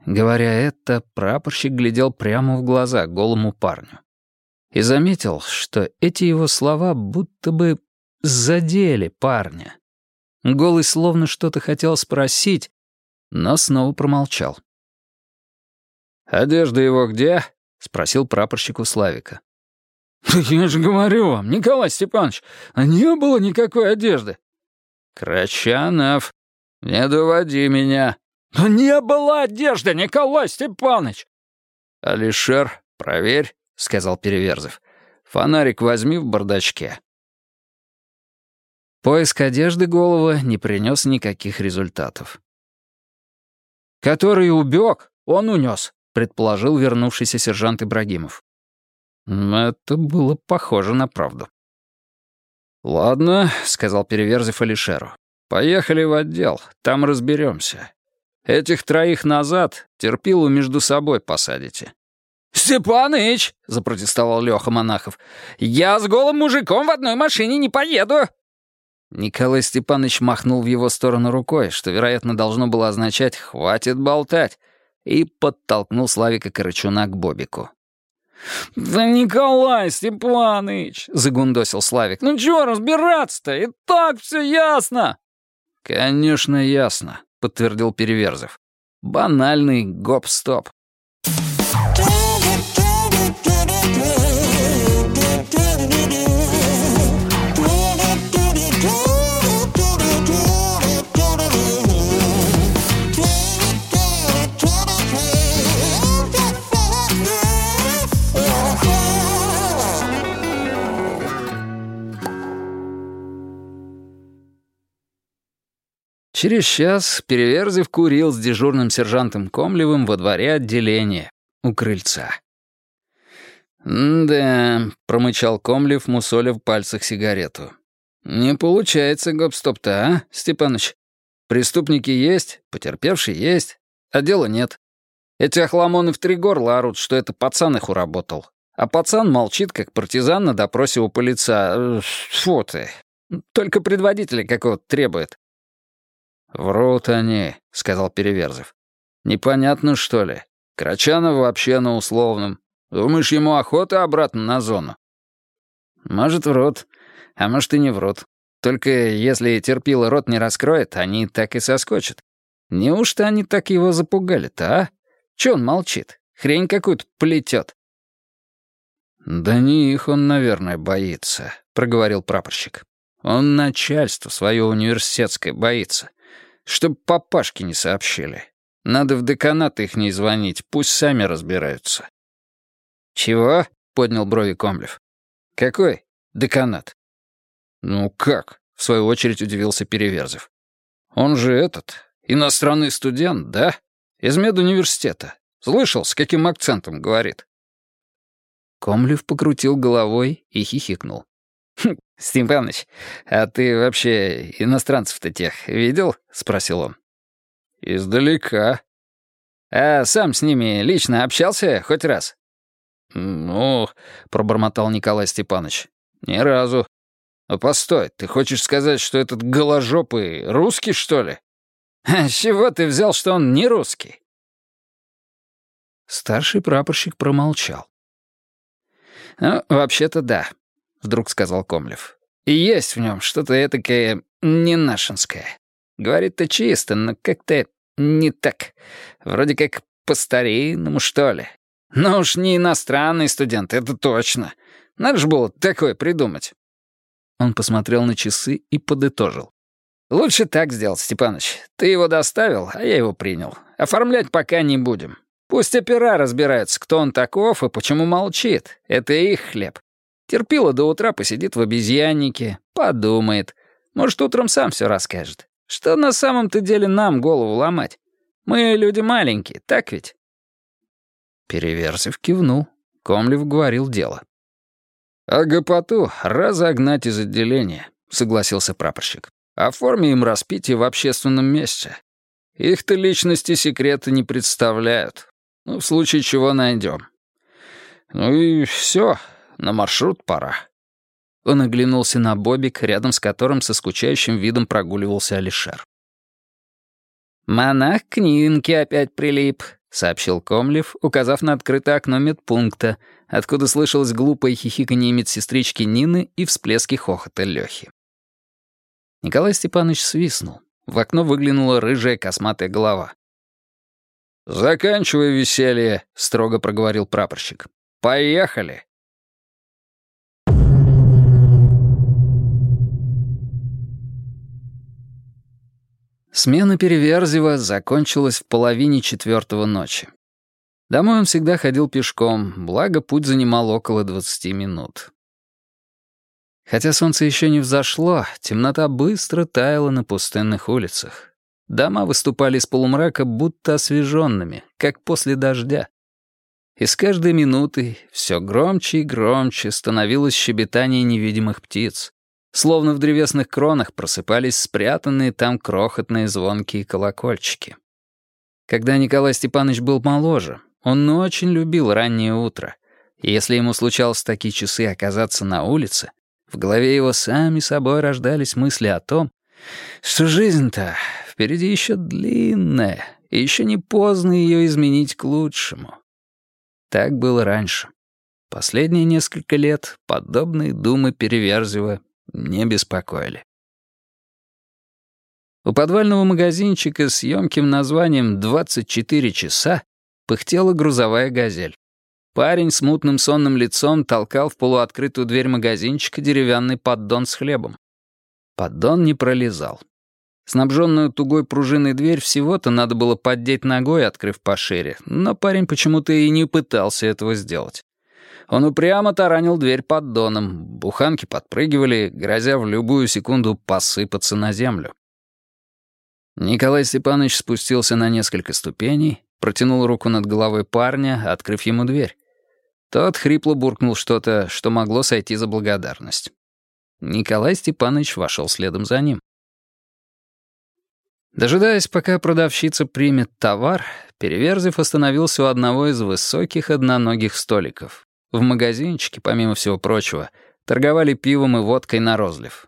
Говоря это, прапорщик глядел прямо в глаза голому парню. И заметил, что эти его слова будто бы задели парня. Голый словно что-то хотел спросить, но снова промолчал. «Одежда его где?» — спросил прапорщик у Славика. «Я же говорю вам, Николай Степанович, не было никакой одежды. «Крачанов, не доводи меня». «Не было одежды, Николай Степанович!» «Алишер, проверь», — сказал Переверзев. «Фонарик возьми в бардачке». Поиск одежды голова не принес никаких результатов. «Который убег, он унес», — предположил вернувшийся сержант Ибрагимов. Это было похоже на правду. «Ладно», — сказал Переверзев Алишеру. «Поехали в отдел, там разберемся. Этих троих назад терпилу между собой посадите». «Степаныч!» — запротестовал Леха Монахов. «Я с голым мужиком в одной машине не поеду!» Николай Степанович махнул в его сторону рукой, что, вероятно, должно было означать «хватит болтать», и подтолкнул Славика Карачуна к Бобику. «Да Николай Степаныч!» — загундосил Славик. «Ну чё разбираться-то? И так все ясно!» «Конечно ясно», — подтвердил Переверзев. «Банальный гоп-стоп». Через час Переверзев курил с дежурным сержантом Комлевым во дворе отделения, у крыльца. «Да», — промычал Комлев, мусоля в пальцах сигарету. «Не получается гоп-стоп-то, а, Степаныч? Преступники есть, потерпевший есть, а дела нет. Эти охламоны в три горла орут, что это пацан их уработал. А пацан молчит, как партизан на допросе у полица. Фу ты. Только предводителя какого-то требует. «Врут они», — сказал Переверзев. «Непонятно, что ли? Крачанов вообще на условном. Думаешь, ему охота обратно на зону?» «Может, врут, а может и не врут. Только если терпило рот не раскроет, они так и соскочат. Неужто они так его запугали-то, а? Чё он молчит? Хрень какую-то плетет. «Да не их он, наверное, боится», — проговорил прапорщик. «Он начальство свое университетское боится. Чтоб папашки не сообщили. Надо в деканат их не звонить, пусть сами разбираются». «Чего?» — поднял брови Комлев. «Какой деканат?» «Ну как?» — в свою очередь удивился Переверзев. «Он же этот, иностранный студент, да? Из медуниверситета. Слышал, с каким акцентом говорит?» Комлев покрутил головой и хихикнул. «Хм, «Степаныч, а ты вообще иностранцев-то тех видел?» — спросил он. «Издалека». «А сам с ними лично общался хоть раз?» «Ну...» — пробормотал Николай Степанович. «Ни разу. Но постой, ты хочешь сказать, что этот голожопый русский, что ли?» «А с чего ты взял, что он не русский?» Старший прапорщик промолчал. «Ну, вообще-то да», — вдруг сказал Комлев. «И есть в нем что-то этакое ненашинское. Говорит-то чисто, но как-то не так. Вроде как по-старинному, что ли. Но уж не иностранный студент, это точно. Надо же было такое придумать». Он посмотрел на часы и подытожил. «Лучше так сделать, Степаныч. Ты его доставил, а я его принял. Оформлять пока не будем. Пусть опера разбираются, кто он таков и почему молчит. Это их хлеб. Терпила до утра посидит в обезьяннике, подумает. Может, утром сам все расскажет. Что на самом-то деле нам голову ломать? Мы люди маленькие, так ведь?» Переверзев кивнул. Комлев говорил дело. «А гопоту разогнать из отделения», — согласился прапорщик. «Оформи им распитие в общественном месте. Их-то личности секрета не представляют. Ну, в случае чего найдем. Ну и все, на маршрут пора». Он оглянулся на Бобик, рядом с которым со скучающим видом прогуливался Алишер. «Монах к Нинке опять прилип», — сообщил Комлев, указав на открытое окно медпункта, откуда слышалось глупое хихиканье медсестрички Нины и всплески хохота Лёхи. Николай Степанович свистнул. В окно выглянула рыжая косматая голова. «Заканчивай веселье», — строго проговорил прапорщик. «Поехали!» Смена Переверзева закончилась в половине четвертого ночи. Домой он всегда ходил пешком, благо путь занимал около двадцати минут. Хотя солнце еще не взошло, темнота быстро таяла на пустынных улицах. Дома выступали из полумрака будто освеженными, как после дождя. И с каждой минутой все громче и громче становилось щебетание невидимых птиц, словно в древесных кронах просыпались спрятанные там крохотные звонкие колокольчики. Когда Николай Степанович был моложе, он очень любил раннее утро, и если ему случалось в такие часы оказаться на улице, в голове его сами собой рождались мысли о том, что жизнь-то впереди еще длинная, и еще не поздно ее изменить к лучшему. Так было раньше. Последние несколько лет подобные думы Переверзева не беспокоили. У подвального магазинчика с емким названием «24 часа» пыхтела грузовая газель. Парень с мутным сонным лицом толкал в полуоткрытую дверь магазинчика деревянный поддон с хлебом. Поддон не пролезал. Снабженную тугой пружиной дверь всего-то надо было поддеть ногой, открыв пошире, но парень почему-то и не пытался этого сделать. Он упрямо таранил дверь поддоном, буханки подпрыгивали, грозя в любую секунду посыпаться на землю. Николай Степанович спустился на несколько ступеней, протянул руку над головой парня, открыв ему дверь. Тот хрипло буркнул что-то, что могло сойти за благодарность. Николай Степанович вошел следом за ним. Дожидаясь, пока продавщица примет товар, Переверзев остановился у одного из высоких одноногих столиков. В магазинчике, помимо всего прочего, торговали пивом и водкой на розлив.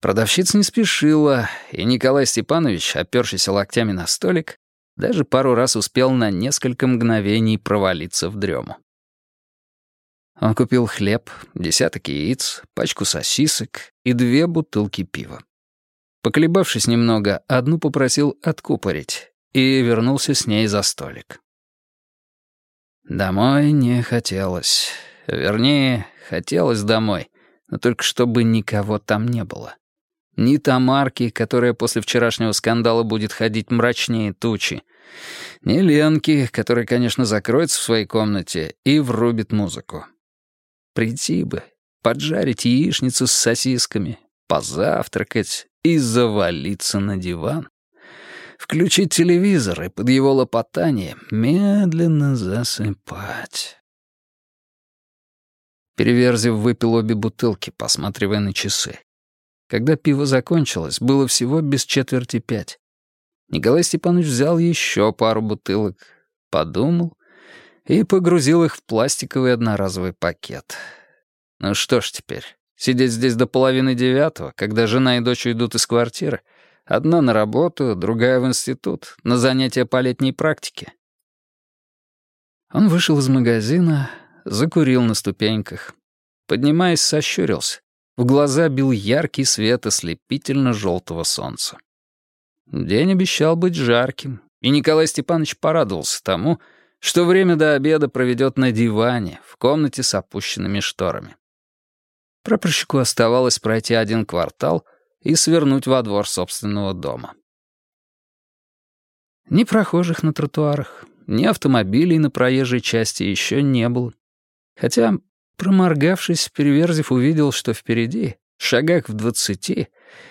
Продавщица не спешила, и Николай Степанович, опёршийся локтями на столик, даже пару раз успел на несколько мгновений провалиться в дрему. Он купил хлеб, десяток яиц, пачку сосисок и две бутылки пива. Поколебавшись немного, одну попросил откупорить и вернулся с ней за столик. Домой не хотелось. Вернее, хотелось домой, но только чтобы никого там не было. Ни Тамарки, которая после вчерашнего скандала будет ходить мрачнее тучи, ни Ленки, которая, конечно, закроется в своей комнате и врубит музыку. Прийти бы, поджарить яичницу с сосисками, позавтракать и завалиться на диван. Включить телевизор и под его лопотание медленно засыпать. Переверзев выпил обе бутылки, посматривая на часы. Когда пиво закончилось, было всего без четверти пять. Николай Степанович взял еще пару бутылок, подумал и погрузил их в пластиковый одноразовый пакет. Ну что ж теперь, сидеть здесь до половины девятого, когда жена и дочь уйдут из квартиры, одна на работу, другая в институт, на занятия по летней практике. Он вышел из магазина, закурил на ступеньках. Поднимаясь, сощурился. В глаза бил яркий свет ослепительно-желтого солнца. День обещал быть жарким, и Николай Степанович порадовался тому, что время до обеда проведет на диване, в комнате с опущенными шторами. Прапорщику оставалось пройти один квартал и свернуть во двор собственного дома. Ни прохожих на тротуарах, ни автомобилей на проезжей части еще не было. Хотя Проморгавшись, Переверзев увидел, что впереди, шагах в двадцати,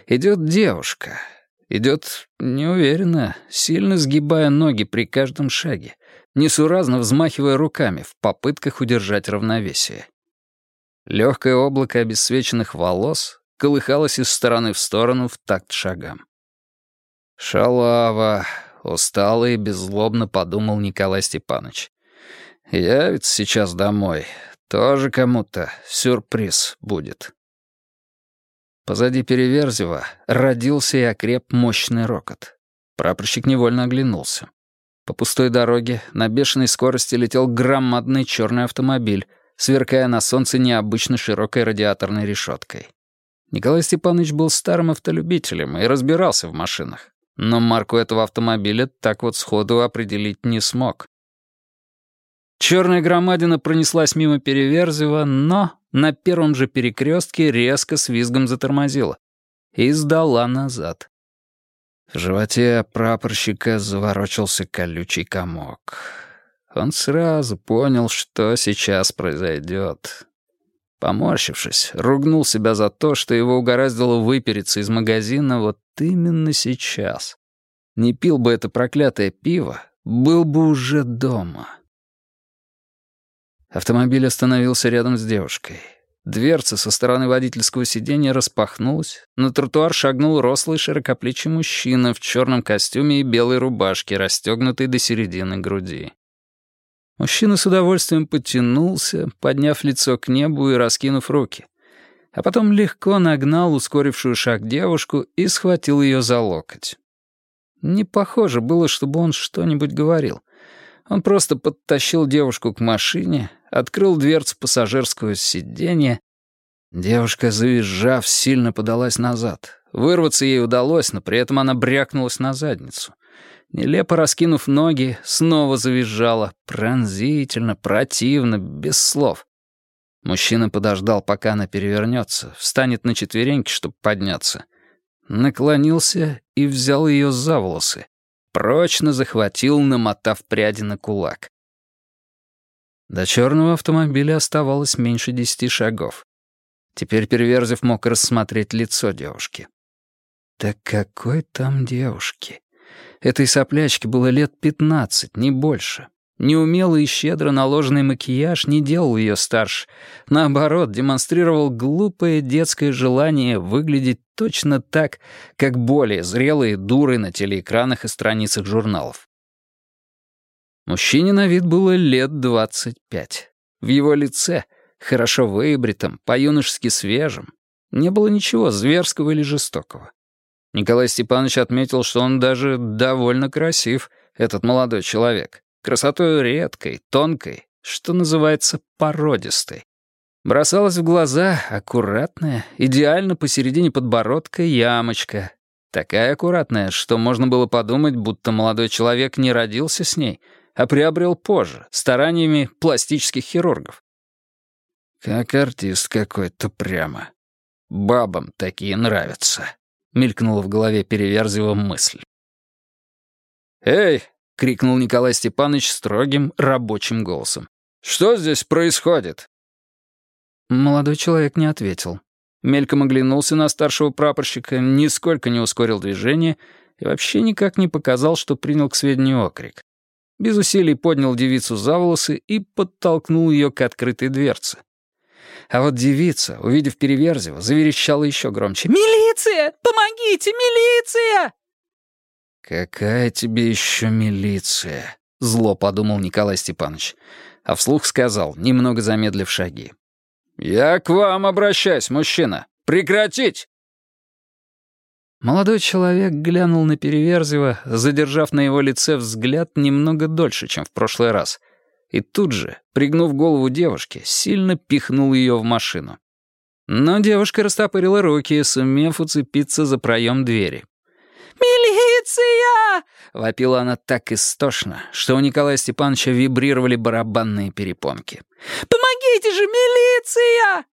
идет девушка. Идет неуверенно, сильно сгибая ноги при каждом шаге, несуразно взмахивая руками в попытках удержать равновесие. Легкое облако обесцвеченных волос колыхалось из стороны в сторону в такт шагам. «Шалава!» — устало и беззлобно подумал Николай Степанович. «Явится сейчас домой, тоже кому-то сюрприз будет. Позади Переверзева родился и окреп мощный рокот. Прапорщик невольно оглянулся. По пустой дороге на бешеной скорости летел громадный черный автомобиль, сверкая на солнце необычно широкой радиаторной решеткой. Николай Степанович был старым автолюбителем и разбирался в машинах. Но марку этого автомобиля так вот сходу определить не смог. Черная громадина пронеслась мимо Переверзева, но на первом же перекрестке резко с визгом затормозила и сдала назад. В животе прапорщика заворочился колючий комок. Он сразу понял, что сейчас произойдет. Поморщившись, ругнул себя за то, что его угораздило выпереться из магазина вот именно сейчас. Не пил бы это проклятое пиво, был бы уже дома. Автомобиль остановился рядом с девушкой. Дверца со стороны водительского сиденья распахнулась. На тротуар шагнул рослый широкоплечий мужчина в черном костюме и белой рубашке, расстегнутой до середины груди. Мужчина с удовольствием потянулся, подняв лицо к небу и раскинув руки. А потом легко нагнал ускорившую шаг девушку и схватил ее за локоть. Не похоже было, чтобы он что-нибудь говорил. Он просто подтащил девушку к машине, открыл дверцу пассажирского сиденья. Девушка, завизжав, сильно подалась назад. Вырваться ей удалось, но при этом она брякнулась на задницу. Нелепо раскинув ноги, снова завизжала, пронзительно, противно, без слов. Мужчина подождал, пока она перевернется, встанет на четвереньки, чтобы подняться. Наклонился и взял ее за волосы. Прочно захватил, намотав пряди на кулак. До черного автомобиля оставалось меньше десяти шагов. Теперь Переверзев мог рассмотреть лицо девушки. Да какой там девушки? Этой соплячке было лет пятнадцать, не больше. Неумелый и щедро наложенный макияж не делал ее старше. Наоборот, демонстрировал глупое детское желание выглядеть точно так, как более зрелые дуры на телеэкранах и страницах журналов. Мужчине на вид было лет двадцать пять. В его лице, хорошо выбритом, по-юношески свежем, не было ничего зверского или жестокого. Николай Степанович отметил, что он даже довольно красив, этот молодой человек. Красотой редкой, тонкой, что называется породистой. Бросалась в глаза аккуратная, идеально посередине подбородка ямочка. Такая аккуратная, что можно было подумать, будто молодой человек не родился с ней — а приобрел позже, стараниями пластических хирургов. Как артист какой-то прямо. Бабам такие нравятся. Мелькнула в голове Переверзева мысль. «Эй!» — крикнул Николай Степанович строгим рабочим голосом. «Что здесь происходит?» Молодой человек не ответил. Мельком оглянулся на старшего прапорщика, нисколько не ускорил движение и вообще никак не показал, что принял к сведению окрик. Без усилий поднял девицу за волосы и подтолкнул ее к открытой дверце. А вот девица, увидев Переверзева, заверещала еще громче. «Милиция! Помогите! Милиция!» «Какая тебе еще милиция?» — зло подумал Николай Степанович, а вслух сказал, немного замедлив шаги. «Я к вам обращаюсь, мужчина. Прекратить!» Молодой человек глянул на Переверзева, задержав на его лице взгляд немного дольше, чем в прошлый раз, и тут же, пригнув голову девушки, сильно пихнул ее в машину. Но девушка растопырила руки, сумев уцепиться за проем двери. «Милиция!» — вопила она так истошно, что у Николая Степановича вибрировали барабанные перепонки. «Помогите же, милиция!»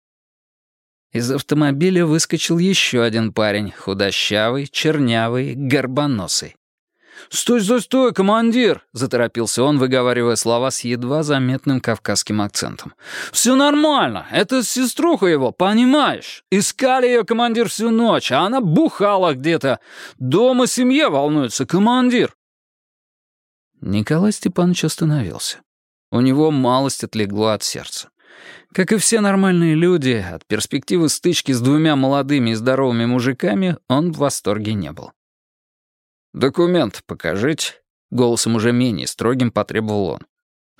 Из автомобиля выскочил еще один парень, худощавый, чернявый, горбоносый. «Стой, стой, стой, командир!» — заторопился он, выговаривая слова с едва заметным кавказским акцентом. «Все нормально, это сеструха его, понимаешь? Искали ее, командир, всю ночь, а она бухала где-то. Дома семья волнуется, командир!» Николай Степанович остановился. У него малость отлегло от сердца. Как и все нормальные люди, от перспективы стычки с двумя молодыми и здоровыми мужиками он в восторге не был. «Документ покажите», — голосом уже менее строгим потребовал он.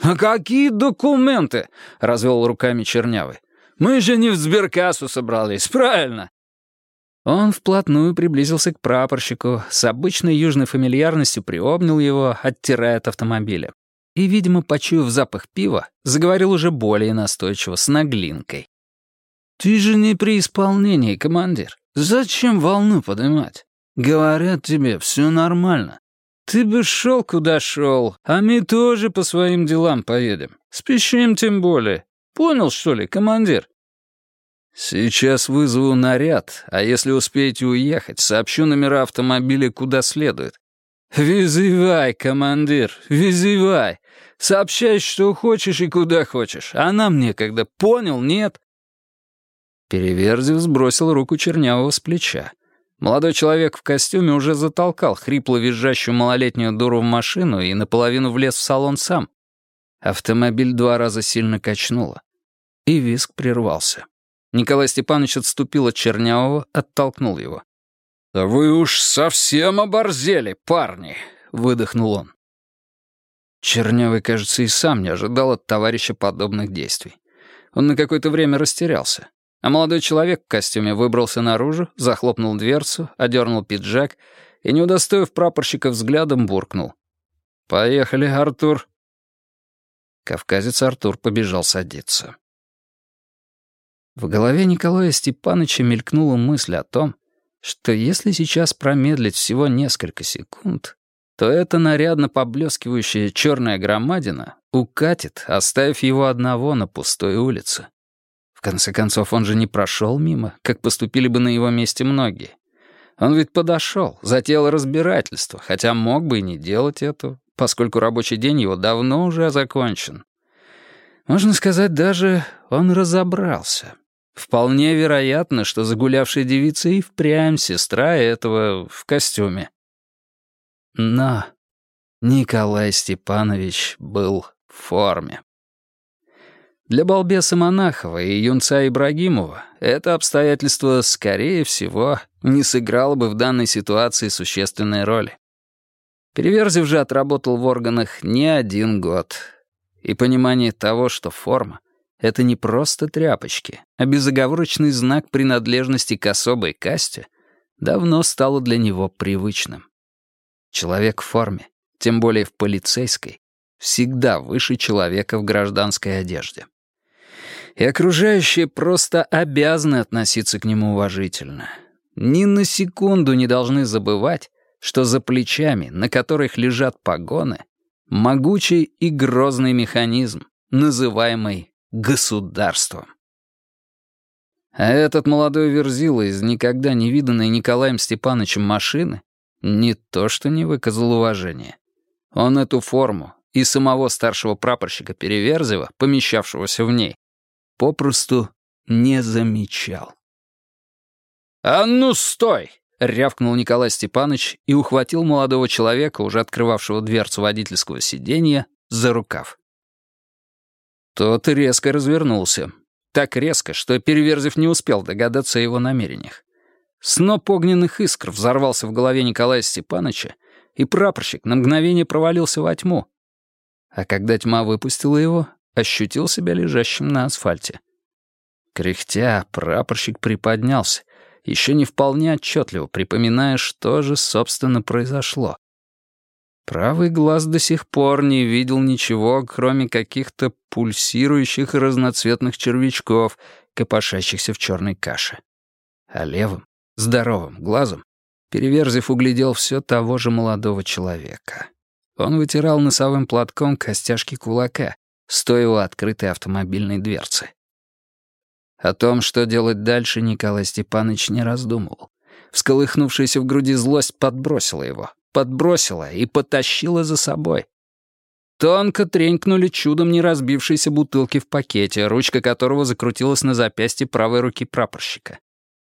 «А какие документы?» — развел руками Чернявый. «Мы же не в сберкассу собрались, правильно?» Он вплотную приблизился к прапорщику, с обычной южной фамильярностью приобнял его, оттирая от автомобиля. И, видимо, почуяв запах пива, заговорил уже более настойчиво, с наглинкой. «Ты же не при исполнении, командир. Зачем волну поднимать? Говорят тебе, все нормально. Ты бы шел, куда шел, а мы тоже по своим делам поедем. Спешим тем более. Понял, что ли, командир? Сейчас вызову наряд, а если успеете уехать, сообщу номера автомобиля куда следует. Визывай, командир, визывай. Сообщай, что хочешь и куда хочешь. А нам некогда, понял, нет? Переверзев сбросил руку Чернявого с плеча. Молодой человек в костюме уже затолкал хрипло визжащую малолетнюю дуру в машину и наполовину влез в салон сам. Автомобиль два раза сильно качнуло. И виск прервался. Николай Степанович отступил от Чернявого, оттолкнул его. «Да вы уж совсем оборзели, парни!» — выдохнул он. Чернявый, кажется, и сам не ожидал от товарища подобных действий. Он на какое-то время растерялся. А молодой человек в костюме выбрался наружу, захлопнул дверцу, одернул пиджак и, не удостоив прапорщика взглядом, буркнул. «Поехали, Артур». Кавказец Артур побежал садиться. В голове Николая Степановича мелькнула мысль о том, что если сейчас промедлить всего несколько секунд, то эта нарядно поблескивающая черная громадина укатит, оставив его одного на пустой улице. Конце концов, он же не прошел мимо, как поступили бы на его месте многие. Он ведь подошел, затеял разбирательство, хотя мог бы и не делать этого, поскольку рабочий день его давно уже закончен. Можно сказать даже, он разобрался. Вполне вероятно, что загулявшая девица и впрямь сестра этого в костюме. Но Николай Степанович был в форме. Для балбеса Монахова и юнца Ибрагимова это обстоятельство, скорее всего, не сыграло бы в данной ситуации существенной роли. Переверзев же отработал в органах не один год. И понимание того, что форма — это не просто тряпочки, а безоговорочный знак принадлежности к особой касте, давно стало для него привычным. Человек в форме, тем более в полицейской, всегда выше человека в гражданской одежде и окружающие просто обязаны относиться к нему уважительно. Ни на секунду не должны забывать, что за плечами, на которых лежат погоны, могучий и грозный механизм, называемый государством. А этот молодой верзила из никогда не виданной Николаем Степановичем машины не то что не выказал уважения. Он эту форму и самого старшего прапорщика Переверзева, помещавшегося в ней, попросту не замечал. «А ну, стой!» — рявкнул Николай Степанович и ухватил молодого человека, уже открывавшего дверцу водительского сиденья, за рукав. Тот резко развернулся. Так резко, что Переверзев не успел догадаться о его намерениях. Сноп огненных искр взорвался в голове Николая Степановича, и прапорщик на мгновение провалился во тьму. А когда тьма выпустила его, ощутил себя лежащим на асфальте. Кряхтя, прапорщик приподнялся, еще не вполне отчетливо припоминая, что же, собственно, произошло. Правый глаз до сих пор не видел ничего, кроме каких-то пульсирующих разноцветных червячков, копошащихся в черной каше. А левым, здоровым глазом Переверзев углядел все того же молодого человека. Он вытирал носовым платком костяшки кулака, стоя у открытой автомобильной дверцы. О том, что делать дальше, Николай Степанович не раздумывал. Всколыхнувшаяся в груди злость подбросила его, подбросила и потащила за собой. Тонко тренькнули чудом не разбившиеся бутылки в пакете, ручка которого закрутилась на запястье правой руки прапорщика.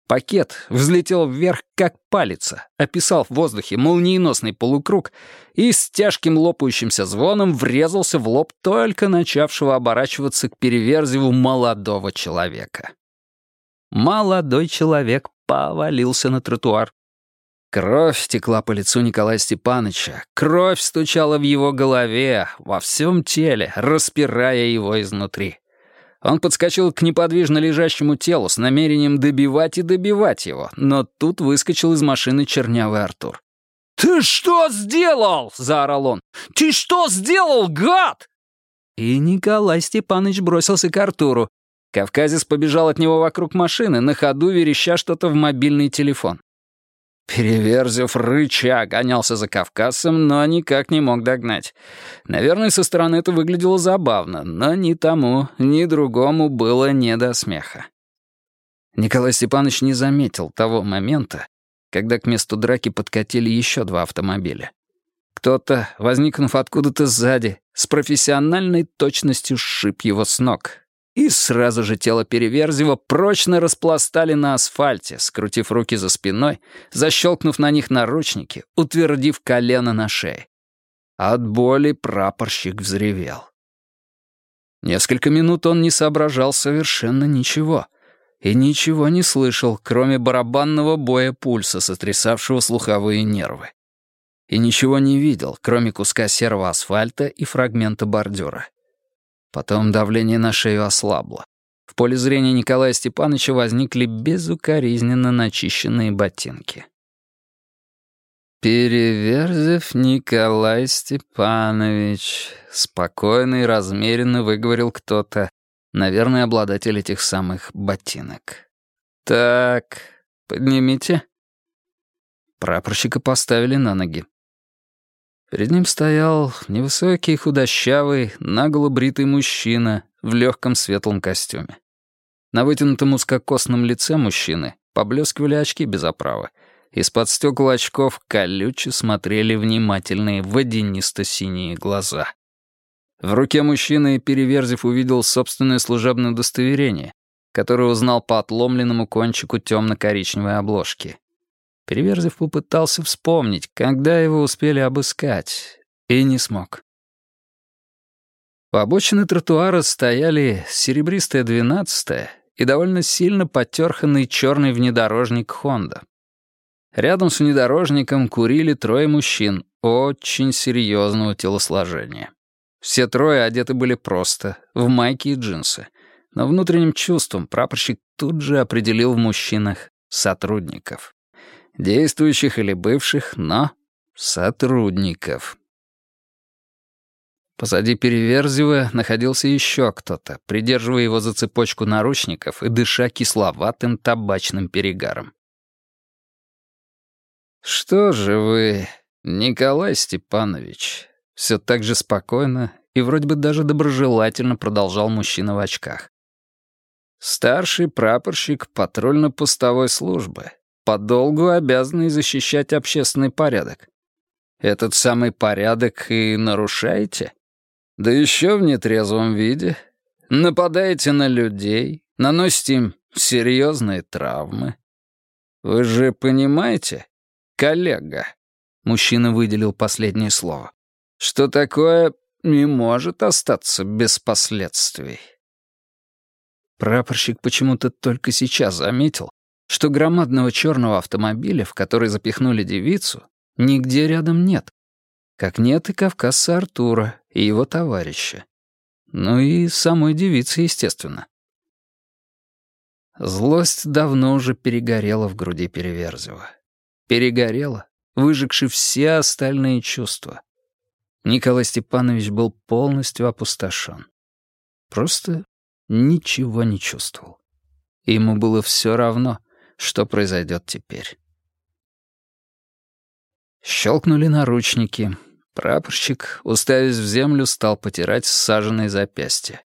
Пакет взлетел вверх, как палица, описал в воздухе молниеносный полукруг и с тяжким лопающимся звоном врезался в лоб только начавшего оборачиваться к переверзеву молодого человека. Молодой человек повалился на тротуар. Кровь текла по лицу Николая Степановича, кровь стучала в его голове, во всем теле, распирая его изнутри. Он подскочил к неподвижно лежащему телу с намерением добивать и добивать его, но тут выскочил из машины чернявый Артур. «Ты что сделал?» — заорал он. «Ты что сделал, гад?» И Николай Степанович бросился к Артуру. Кавказец побежал от него вокруг машины, на ходу вереща что-то в мобильный телефон. Переверзев рыча гонялся за кавказцем, но никак не мог догнать. Наверное, со стороны это выглядело забавно, но ни тому, ни другому было не до смеха. Николай Степанович не заметил того момента, когда к месту драки подкатили еще два автомобиля. Кто-то, возникнув откуда-то сзади, с профессиональной точностью сшиб его с ног, и сразу же тело Переверзева прочно распластали на асфальте, скрутив руки за спиной, защелкнув на них наручники, утвердив колено на шее. От боли прапорщик взревел. Несколько минут он не соображал совершенно ничего и ничего не слышал, кроме барабанного боя пульса, сотрясавшего слуховые нервы. И ничего не видел, кроме куска серого асфальта и фрагмента бордюра. Потом давление на шею ослабло. В поле зрения Николая Степановича возникли безукоризненно начищенные ботинки. «Переверзев Николай Степанович», — спокойно и размеренно выговорил кто-то, наверное, обладатель этих самых ботинок. «Так, поднимите». Прапорщика поставили на ноги. Перед ним стоял невысокий, худощавый, наголо бритый мужчина в легком светлом костюме. На вытянутом узкокосном лице мужчины поблескивали очки без оправы. Из-под стекла очков колюче смотрели внимательные водянисто-синие глаза. В руке мужчины Переверзев увидел собственное служебное удостоверение, которое узнал по отломленному кончику темно-коричневой обложки. Переверзев попытался вспомнить, когда его успели обыскать, и не смог. У обочины тротуара стояли серебристая двенадцатая и довольно сильно потерханный черный внедорожник «Хонда». Рядом с внедорожником курили трое мужчин очень серьезного телосложения. Все трое одеты были просто, в майки и джинсы. Но внутренним чувством прапорщик тут же определил в мужчинах сотрудников. Действующих или бывших, но сотрудников. Позади Переверзева находился еще кто-то, придерживая его за цепочку наручников и дыша кисловатым табачным перегаром. «Что же вы, Николай Степанович?» Все так же спокойно и вроде бы даже доброжелательно продолжал мужчина в очках. Старший прапорщик патрульно-постовой службы, по долгу обязанный защищать общественный порядок. Этот самый порядок и нарушаете? Да еще в нетрезвом виде. Нападаете на людей, наносите им серьезные травмы. Вы же понимаете, коллега, мужчина выделил последнее слово, что такое не может остаться без последствий. Прапорщик почему-то только сейчас заметил, что громадного черного автомобиля, в который запихнули девицу, нигде рядом нет. Как нет и кавказца Артура и его товарища. Ну и самой девицы, естественно. Злость давно уже перегорела в груди Переверзева. Перегорела, выжегши все остальные чувства. Николай Степанович был полностью опустошен. Просто ничего не чувствовал. ему было все равно, что произойдет теперь. Щелкнули наручники. Прапорщик, уставясь в землю, стал потирать ссаженные запястья.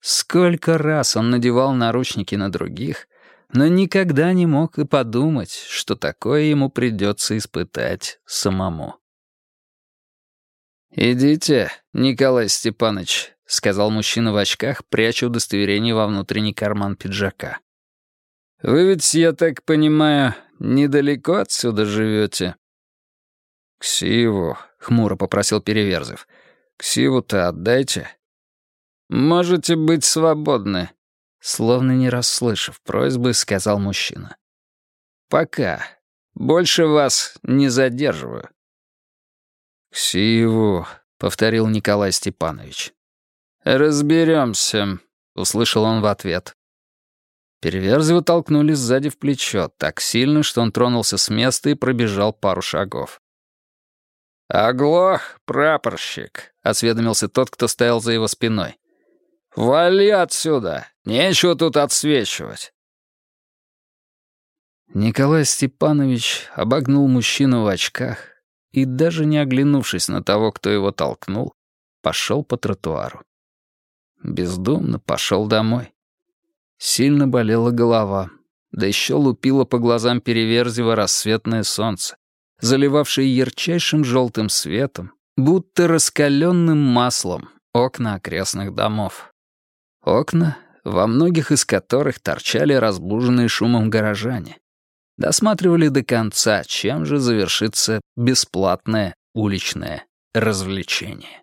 Сколько раз он надевал наручники на других, но никогда не мог и подумать, что такое ему придется испытать самому. «Идите, Николай Степанович», — сказал мужчина в очках, пряча удостоверение во внутренний карман пиджака. «Вы ведь, я так понимаю, недалеко отсюда живете?» «Ксиву», — хмуро попросил Переверзев. «Ксиву-то отдайте». «Можете быть свободны», — словно не расслышав просьбы, сказал мужчина. «Пока. Больше вас не задерживаю». «Ксиву», — повторил Николай Степанович. «Разберемся», — услышал он в ответ. Переверзева толкнули сзади в плечо так сильно, что он тронулся с места и пробежал пару шагов. «Оглох, прапорщик», — осведомился тот, кто стоял за его спиной. «Вали отсюда! Нечего тут отсвечивать!» Николай Степанович обогнул мужчину в очках и, даже не оглянувшись на того, кто его толкнул, пошел по тротуару. Бездумно пошел домой. Сильно болела голова, да еще лупило по глазам Переверзева рассветное солнце заливавшие ярчайшим желтым светом, будто раскаленным маслом, окна окрестных домов. Окна, во многих из которых торчали разбуженные шумом горожане. Досматривали до конца, чем же завершится бесплатное уличное развлечение.